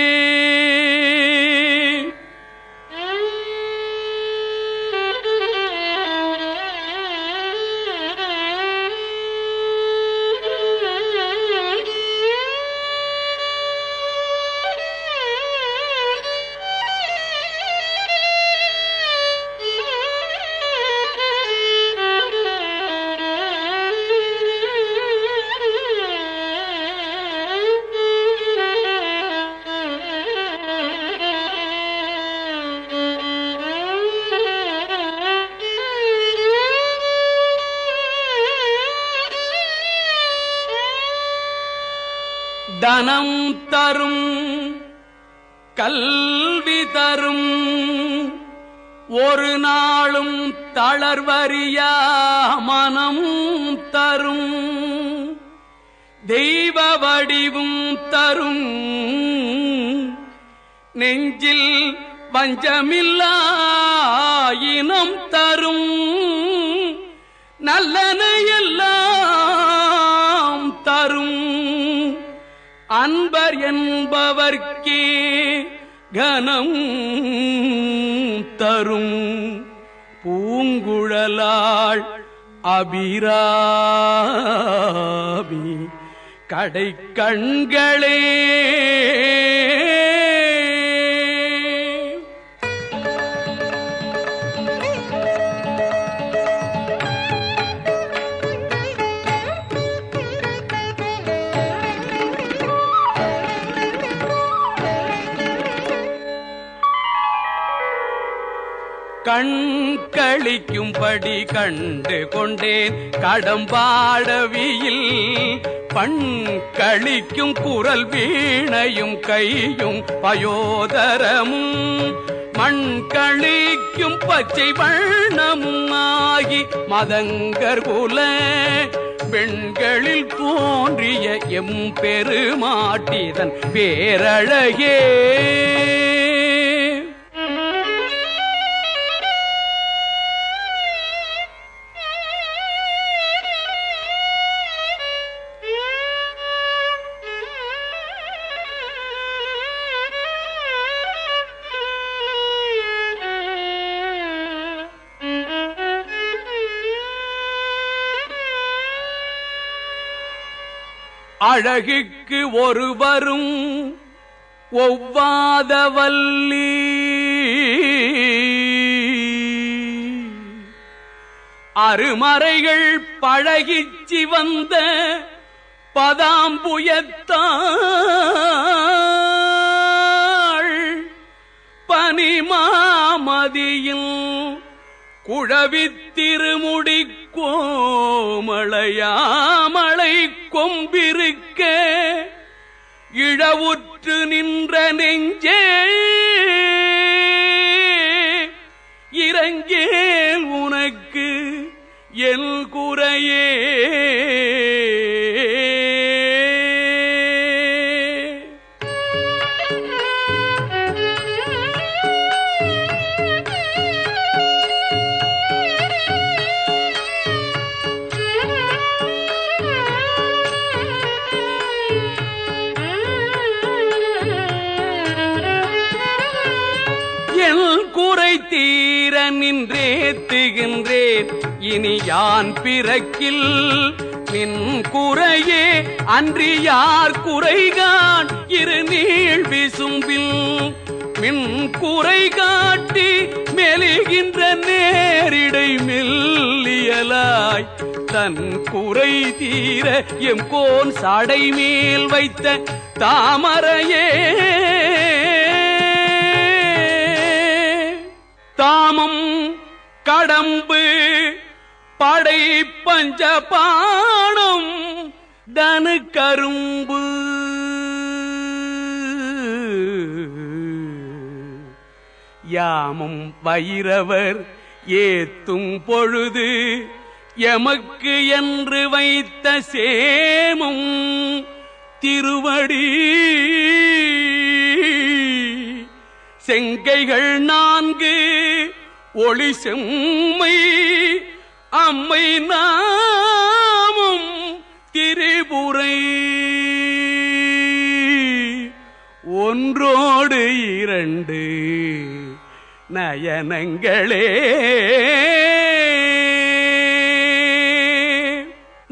ஒரு நாளும் தளர்வறியா மனம் தரும். தெய்வ வடிவும் தரும். நெஞ்சில் வஞ்சமில்லா இனம் தரும். நல்லனையெல்லாம் தரும். அன்பர் என்பவர்க்கே கனம் தரும் பூங்குழலாள் அபிராமி. கடை கண்களே கண் கழிக்கும்படி கண்டு கொண்டேன். கடம்பாடவியில் பண் கழிக்கும் குரல் வீணையும் கையும் பயோதரமும். மண் கழிக்கும் பச்சை வண்ணமும் ஆகி மதங்கர் குல பெண்களில் தோன்றிய எம் பெருமாட்டிதன் பேரழகே. அழகுக்கு ஒருவரும் ஒவ்வாதவல்லி. அருமறைகள் பழகிச்சி வந்த பதாம்புயத்தாள். பனிமாமதியில் குழவித்திருமுடி கோமளையாமலை கொம்பிருக்க. இழவுற்று நின்ற நெஞ்சே. இறங்கேல் உனக்கு எல் குறையே. நின்றேத்துகின்றேன் இனி யான் பிறக்கில்? நின் குறையே அன்றி யார் குறைகான்? இரு நீள் விசும்பில் மின் குறை காட்டி மெலிகின்ற நேரிடை மெல்லியலாய். தன் குறை தீர எம் கோன் சடை மேல் வைத்த தாமரையே. தாமம் கடம்பு படை பஞ்ச பாணம் தனு கரும்பு. யாமும் வைரவர் ஏத்தும் பொழுது எமக்கு என்று வைத்த சேமும் திருவடி. செங்கைகள் நான்கு ஒளி செம்மை அம்மை நாமும் திரிபுரை. ஒன்றோடு இரண்டு நயனங்களே.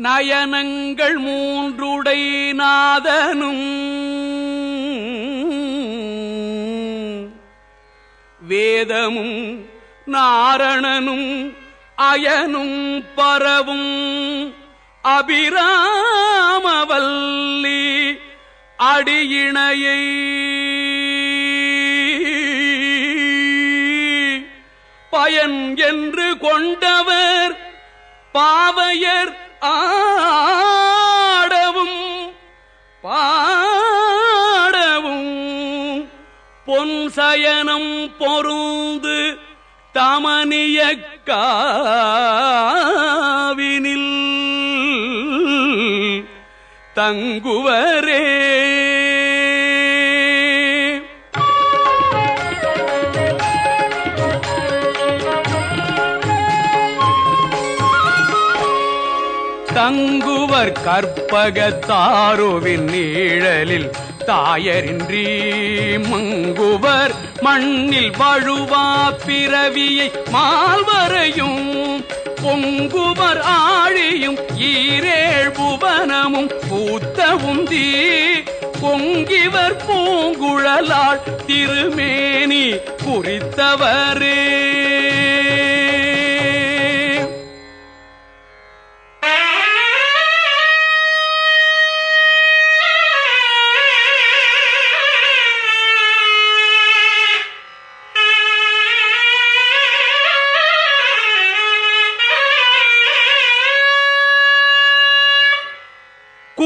நயனங்கள் மூன்றுடை நாதனும் வேதமும் நாரணனும் அயனும் பரவும் அபிராமவல்லி அடியிணையை பயன் என்று கொண்டவர் பாவையர் ஆடவும் பாடவும் பொன் சயனம் பொருந்து தாமனிய காவினில் தங்குவரே. தங்குவர் கற்பகத்தாருவின் நீழலில் தாயரின்றி மங்குவர் மண்ணில் வழுவா பிறவியை மால்வரையும் பொங்குவர் ஆழியும் ஈரேழ் புவனமும் பூத்தவும் தீ பொங்கிவர் பூங்குழலாள் திருமேனி குறித்தவரே.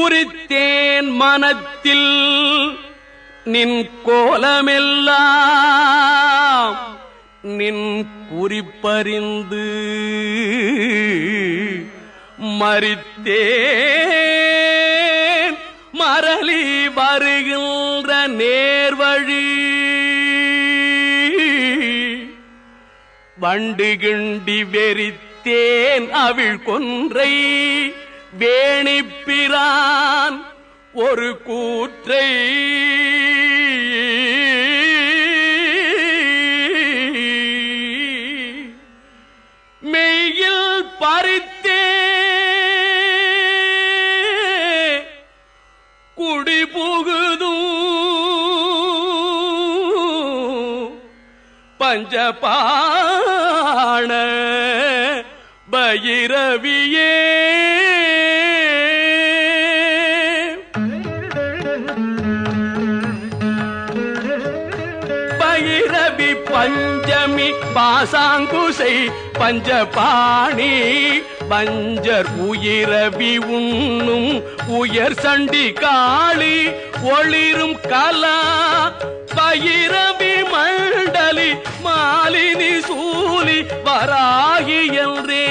குறித்தேன் மனத்தில் நின் கோலமெல்லாம் நின் குறிப்பறிந்து மறித்தேன். மரளி வருகின்ற நேர்வழி வண்டு கிண்டி வெறித்தேன். அவிழ் கொன்றை வேணிப்பிரான் ஒரு கூற்றை மெய்யில் பறித்தே குடிபுகுதும் பஞ்சபாண பைரவியே பாசாங்குசை பஞ்சபாணி பஞ்சர் உயிரவி உண்ணும் உயர் சண்டி காளி ஒளிரும் கலா பயிரவி மண்டலி மாலினி சூலி வராகி என்றே.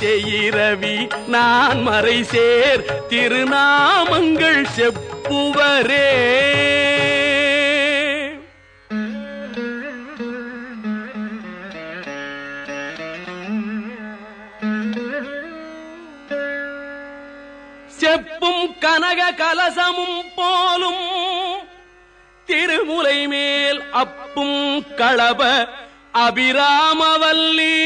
செய்யிரவி நான் மறை சேர் திருநாமங்கள் செப்புவரே. செப்பும் கனக கலசமும் போலும் திருமுலை மேல் அப்பும் களப அபிராமவல்லி.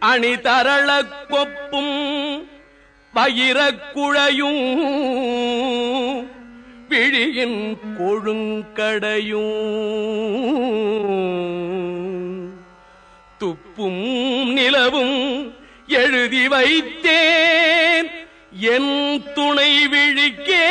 அணிதரள கொப்பும் பயிரக்குழையும் விழியின் கொழுங்கடையும். துப்பும் நிலவும் எழுதி வைத்தேன். என் துணை விழிக்கே.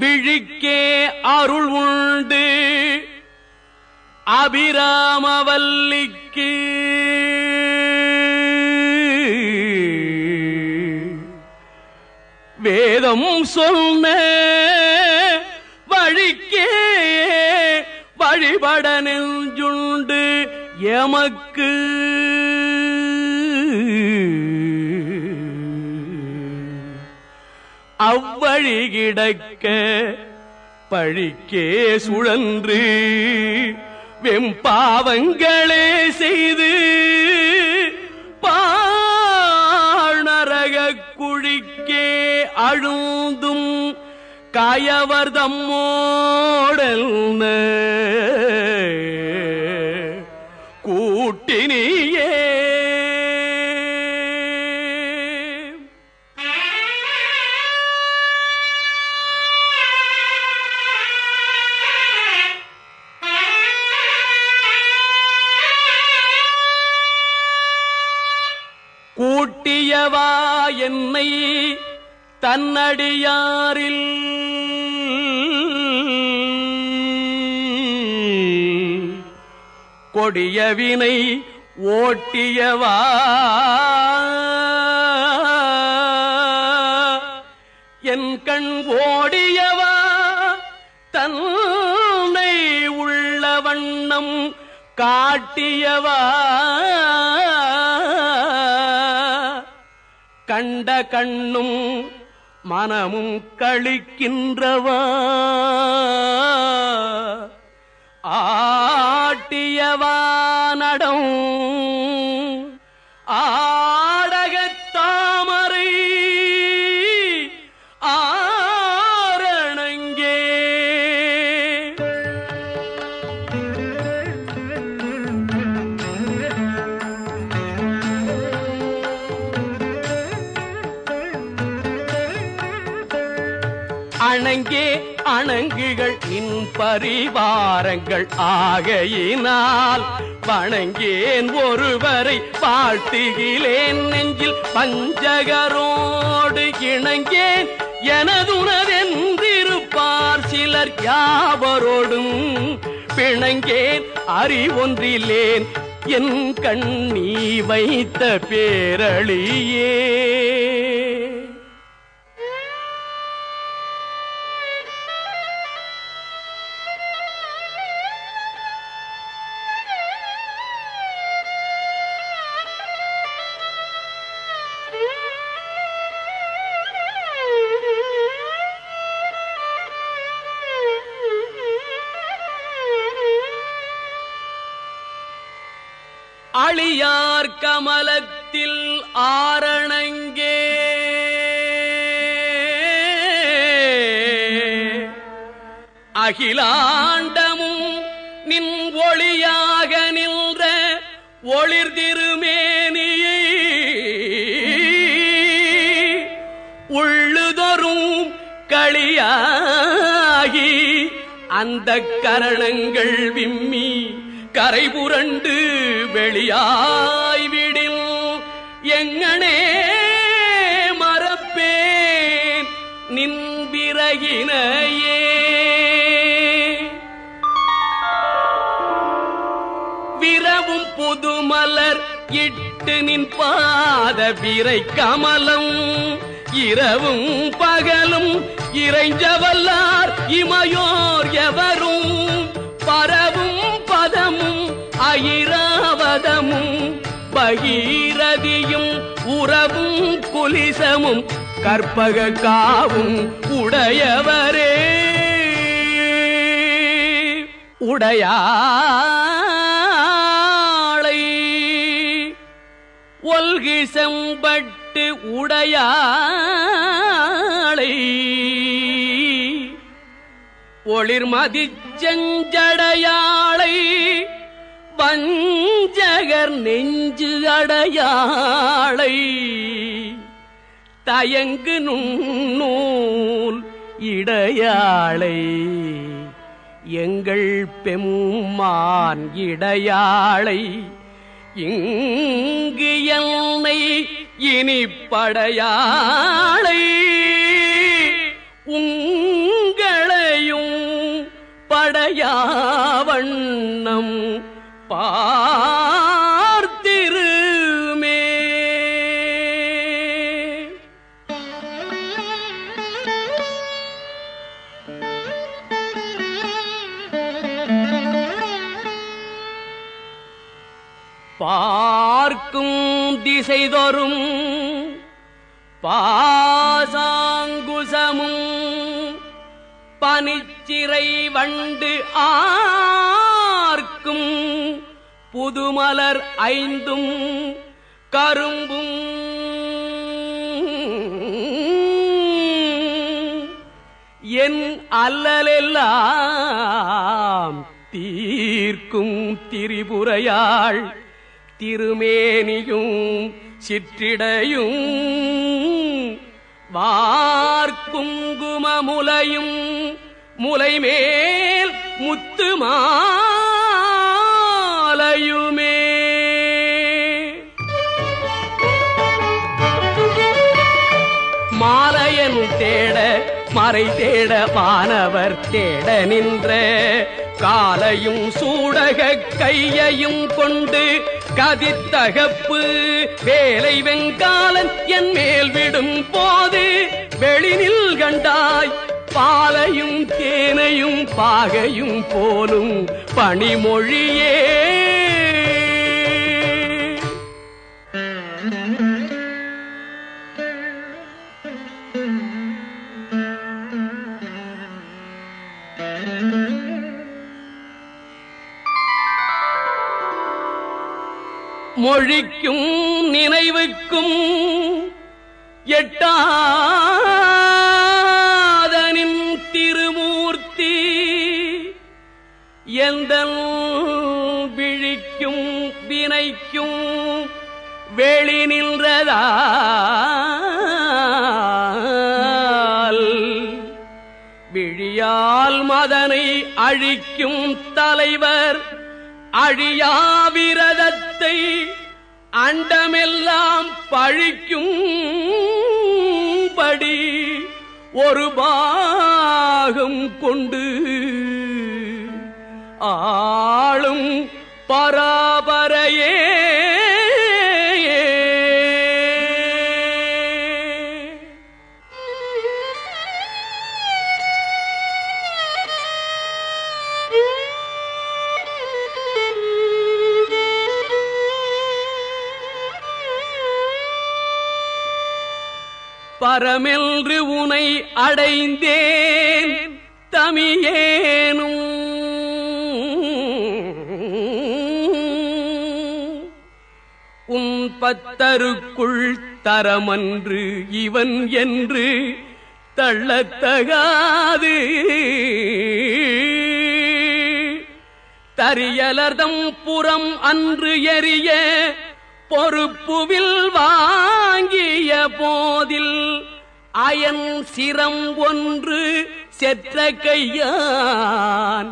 விழிக்கே அருள் உண்டு. அபிராமவல்லிக்கு. வேதம் சொன்ன வழிக்கே வழிபட நெஞ்சுண்டு எமக்கு. அவ் பழிகிடக்க பழிக்கே சுழன்று வெம்பாவங்களே செய்து பாழ்நரக குழிக்கே அழுந்தும் காயவர் தன்னடியாரில் கொடியவினை ஓட்டியவா? என் கண் ஓடியவா? தன்னை உள்ள வண்ணம் காட்டியவா? கண்ட கண்ணும் மனமும் கழிக்கின்றவா ஆட்டியவானடம் ஆ பரிவாரங்கள் ஆகையினால் வணங்கேன் ஒருவரை வாழ்த்துகிலேன் நெஞ்சில் பஞ்சகரோடு இணங்கேன். எனதுனதென்றிருப்பார் சிலர் யாவரோடும் பிணங்கேன். அறிவொன்றிலேன் என் கண்ணி வைத்த பேரழியே. கமலத்தில் ஆரணங்கே. அகிலாண்டமும் நின் ஒளியாக நின்ற ஒளிர்திருமேனியை உள்ளுதொரும் களியாகி அந்த கரணங்கள் விம்மி கரை புரண்டு வெளியாய் விடில் எங்கனே மறப்பேன் நின் விறகினையே. விரவும் புதுமலர் இட்டு நின் பாத விரை கமலம். இரவும் பகலும் இறைஞ்சவல்லார் இமையோர் எவரும் பகீரதியும் உறவும் குலிசமும் கற்பக காவும் உடையவரே. உடையாளை ஒல்கு செம்பட்டு உடையாளை ஒளிர்மதி செஞ்சடையாளை பஞ்சகர் நெஞ்சு அடையாளை தயங்கு நுண்ணூல் இடையாளை. எங்கள் பெம்மான் இடையாளை இங்கு என்னை இனி படையாளை உங்களையும் படையாவண்ணம் பார்த்திருமே. பார்க்கும் திசைதொறும் பாசாங்குசமும் பனிச்சிறை வண்டு ஆர்க்கும் புதுமலர் ஐந்தும் கரும்பும் என் அல்லலெல்லாம் தீர்க்கும் திரிபுரையாள் திருமேனியும் சிற்றிடையும் வார்க்குங்குமமுலையும் முலைமேல் முத்துமா மாலையுமே மாலையன் தேட மறை தேட மாணவர் தேட நின்ற காலையும் சூடக கையையும் கொண்டு கதித்தகப்பு வேலை வெங்காலன் என் மேல் விடும் போது வெளினில் கண்டாய் பாலையும் தேனையும் பாகையும் போலும் பனிமொழியே. மொழிக்கும் நினைவுக்கும் எட்டாதனின் திருமூர்த்தி எந்த விழிக்கும் வினைக்கும் வெளி நின்றதா விழியால் மதனை அழிக்கும் தலைவர் அழியாவிரதத்தை அண்டமெல்லாம் பழிக்கும் படி ஒரு பாகம் கொண்டு ஆளும் பராபரையே பரமென்று உனை அடைந்தேன் தமியேனும். உன் பத்தருக்குள் தரமன்று இவன் என்று தள்ளத்தகாது. தரியலர்தம் புறம் அன்று எரிய பொறுப்புவில் வாங்கிய போதில் அயன் சிரம் ஒன்று செற்ற கையான்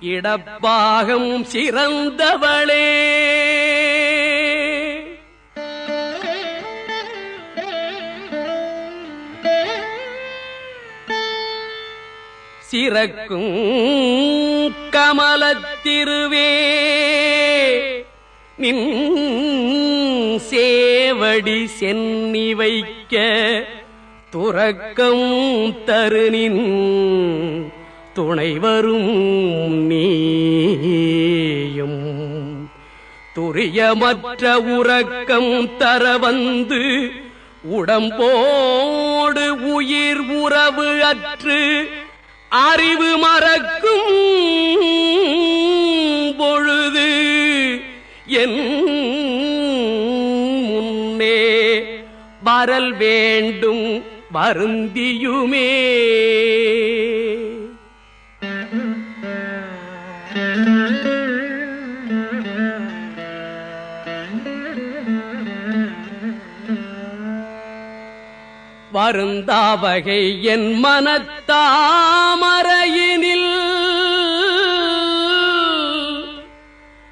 இடப்பாகம் சிறந்தவளே. சிறக்கும் கமலத்திருவே நின் சேவடி சென்னி வைக்க துறக்கம் தருணின் துணை வரும் நீயும். துரியமற்ற உறக்கம் தர வந்து உடம்போடு உயிர் உறவு அற்று அறிவு மறக்கும் பொழுது என் ஆரல் வேண்டும் வருந்தியுமே. வருந்தாவகை என் மனத்தாமரையினில்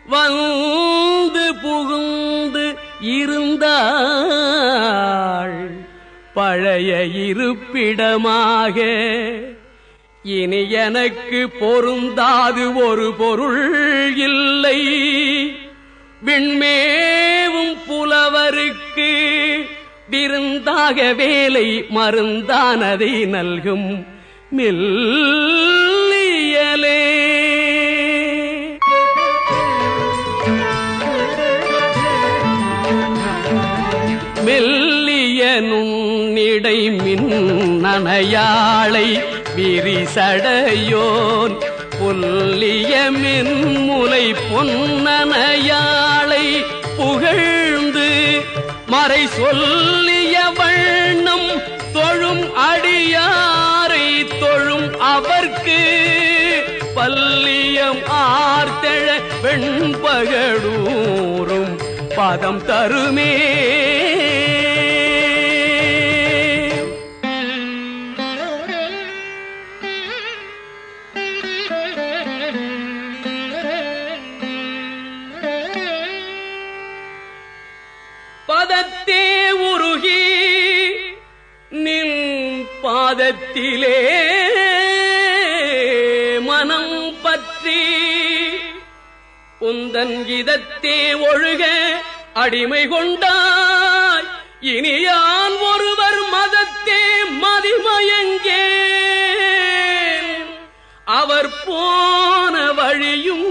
வந்து புகுந்து இருந்தா பழைய இருப்பிடமாக. இனி எனக்கு பொருந்தாது ஒரு பொருள் இல்லை. விண்மேவும் புலவருக்கு விருந்தாக வேலை மருந்தானதை நல்கும் மில்லியலே. நுண்ணிடை மின்னணையாளை விரிசடையோன் புல்லிய மின்முலை பொன்னணையாளை புகழ்ந்து மறை சொல்லிய வண்ணம் தொழும் அடியாரை தொழும் அவர்க்கு பல்லியம் ஆர்த்தெழ வெண்பகடூரும் பதம் தருமே பாதத்திலே மனம் பற்றி உந்தன் இதத்தே ஒழுக அடிமை கொண்டாய். இனியான் ஒருவர் மதத்தே மதிமயங்கே அவர் போன வழியும்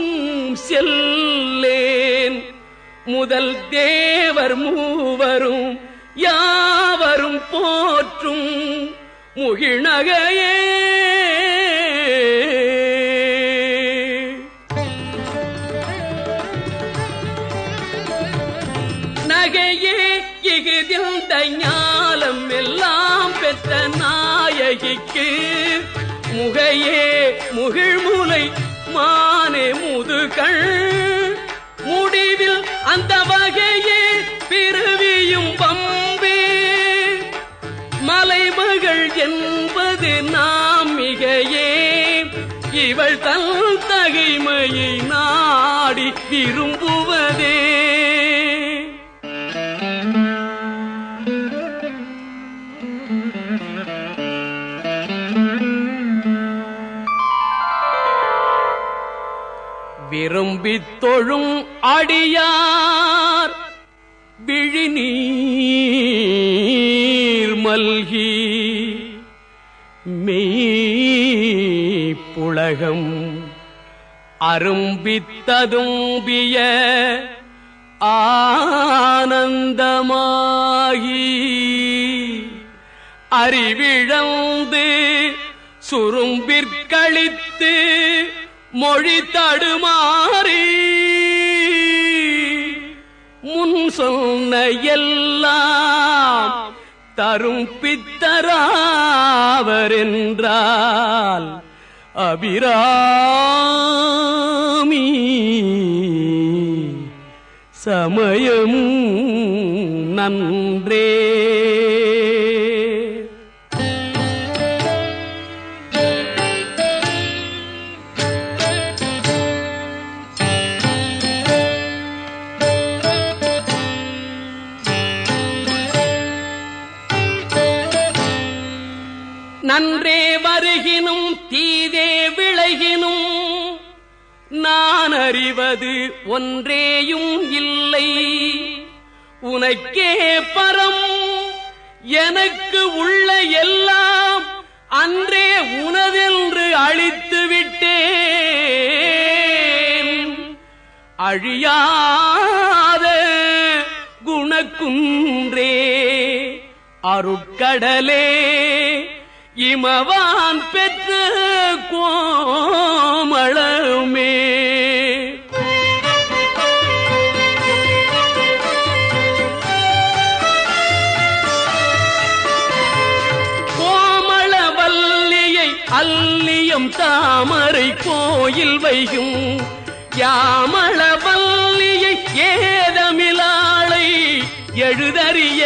செல்லேன். முதல் தேவர் மூவரும் முகிழ் நகையே. நகையே இகுதிந்த ஞாலம் எல்லாம் பெற்ற நாயகிக்கு. முகையே முகிழ்முலை மானே முதுகள் நாம் மிகையே இவள் தன் தகைமையை நாடி விரும்புவதே விரும்பித் தொழும் அடியார் விழிநீர் மல்கி உலகம் அரும்பித்ததும்பிய ஆனந்தமாகி அறிவிழந்து சுரும்பிற்கழித்து மொழி தடுமாறி முன் சொன்ன எல்லாம் தரும் பித்தராவரென்றால் அபிராமி. சமயம் நன்றே நன்றே. அறிவது ஒன்றேயும் இல்லை. உனக்கே பரம் எனக்கு உள்ள எல்லாம் அன்றே உனதென்று அழித்து விட்டேன். அழியாத குணக்குன்றே அருட்கடலே இமவான் பெற்ற கோமளமே. அல்லியம் தாமரை கோயில் வையும் யாமளவல்லியை ஏதமிலாளை எழுதறிய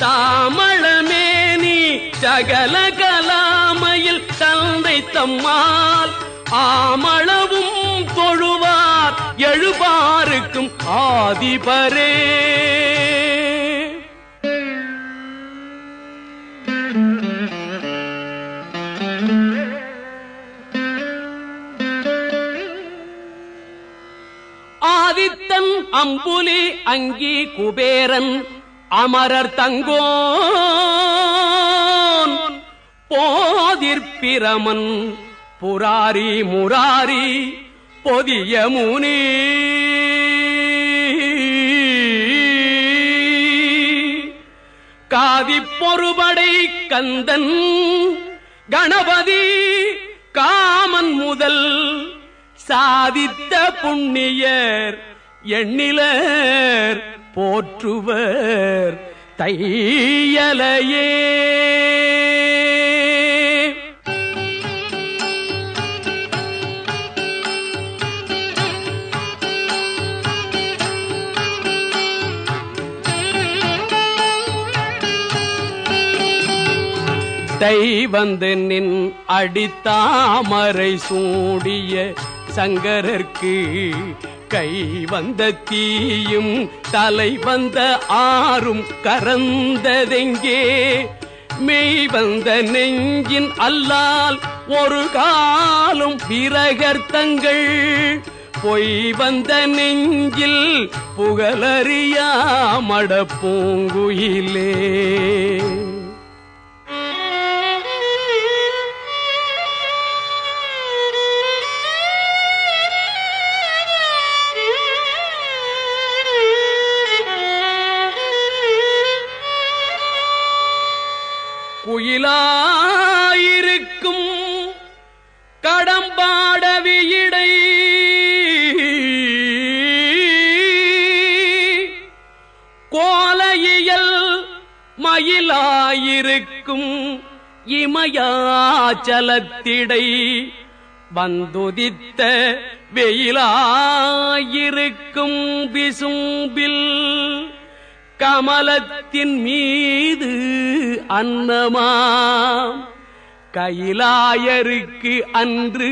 சாமளமேனி சகல கலாமையில் தந்தை தம்மால் ஆமளவும் தொழுவார் எழுபாருக்கும் ஆதிபரே. அம்புலி அங்கி குபேரன் அமரர் தங்கோன். போதிற்பிரமன் புராரி முராரி பொதிய முனி. காதிப் பொறுபடை கந்தன் கணபதி காமன் முதல் சாதித்த புண்ணியர் எண்ணிலர் போற்றுவர் தையலையே. தை வந்து நின் அடித்தாமரை சூடிய சங்கரர்க்கு கை வந்த தீயும் தலை வந்த ஆறும் கரந்ததெங்கே மெய் வந்த நெஞ்சின் அல்லால் ஒரு காலும் பிறகர்த்தங்கள் பொய் வந்த நெஞ்சில் புகழறியா மடப்பூங்குயிலே? குயிலாயிருக்கும் கடம்பாடவியடை. கோலையியல் மயிலாயிருக்கும் இமயாச்சலத்திடை. வந்துதித்த வெயிலாயிருக்கும் விசும்பில் கமலத்தின் மீது அன்னமாம். கைலாயருக்கு அன்று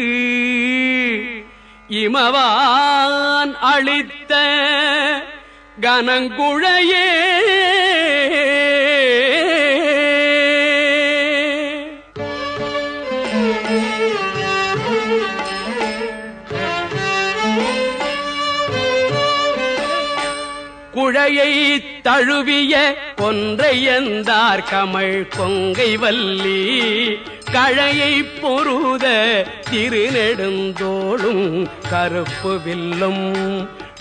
இமவான் அளித்த கனங்குழையே. குழையை தழுவிய கொன்றையந்தார் கமழ் கொங்கை வல்லி. கழையை பொருத திருநெடுந்தோளும் கருப்பு வில்லும்.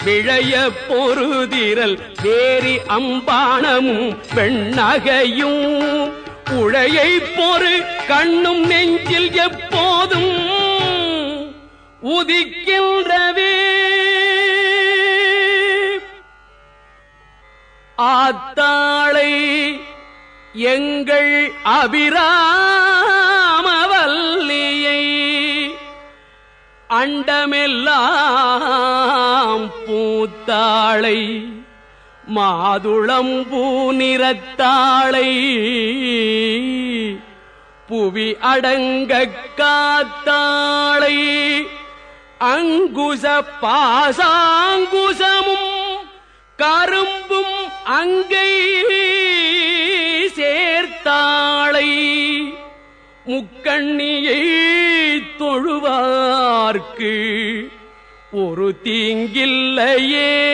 விழைய பொருதிரல் வேரி அம்பானமும் பெண்ணகையும் உழையை பொறு கண்ணும் நெஞ்சில் எப்போதும் உதிக்கின்றவே. ஆத்தாளை எங்கள் அபிராமவல்லியை அண்டமெல்லாம் பூத்தாளை மாதுளம்பூ நிறத்தாளை புவி அடங்க காத்தாளை அங்குச பாசாங்குசமும் கரும்பும் அங்கை சேர்த்தாளை முக்கண்ணியை தொழுவார்க்கு. ஒரு தீங்கில்லையே.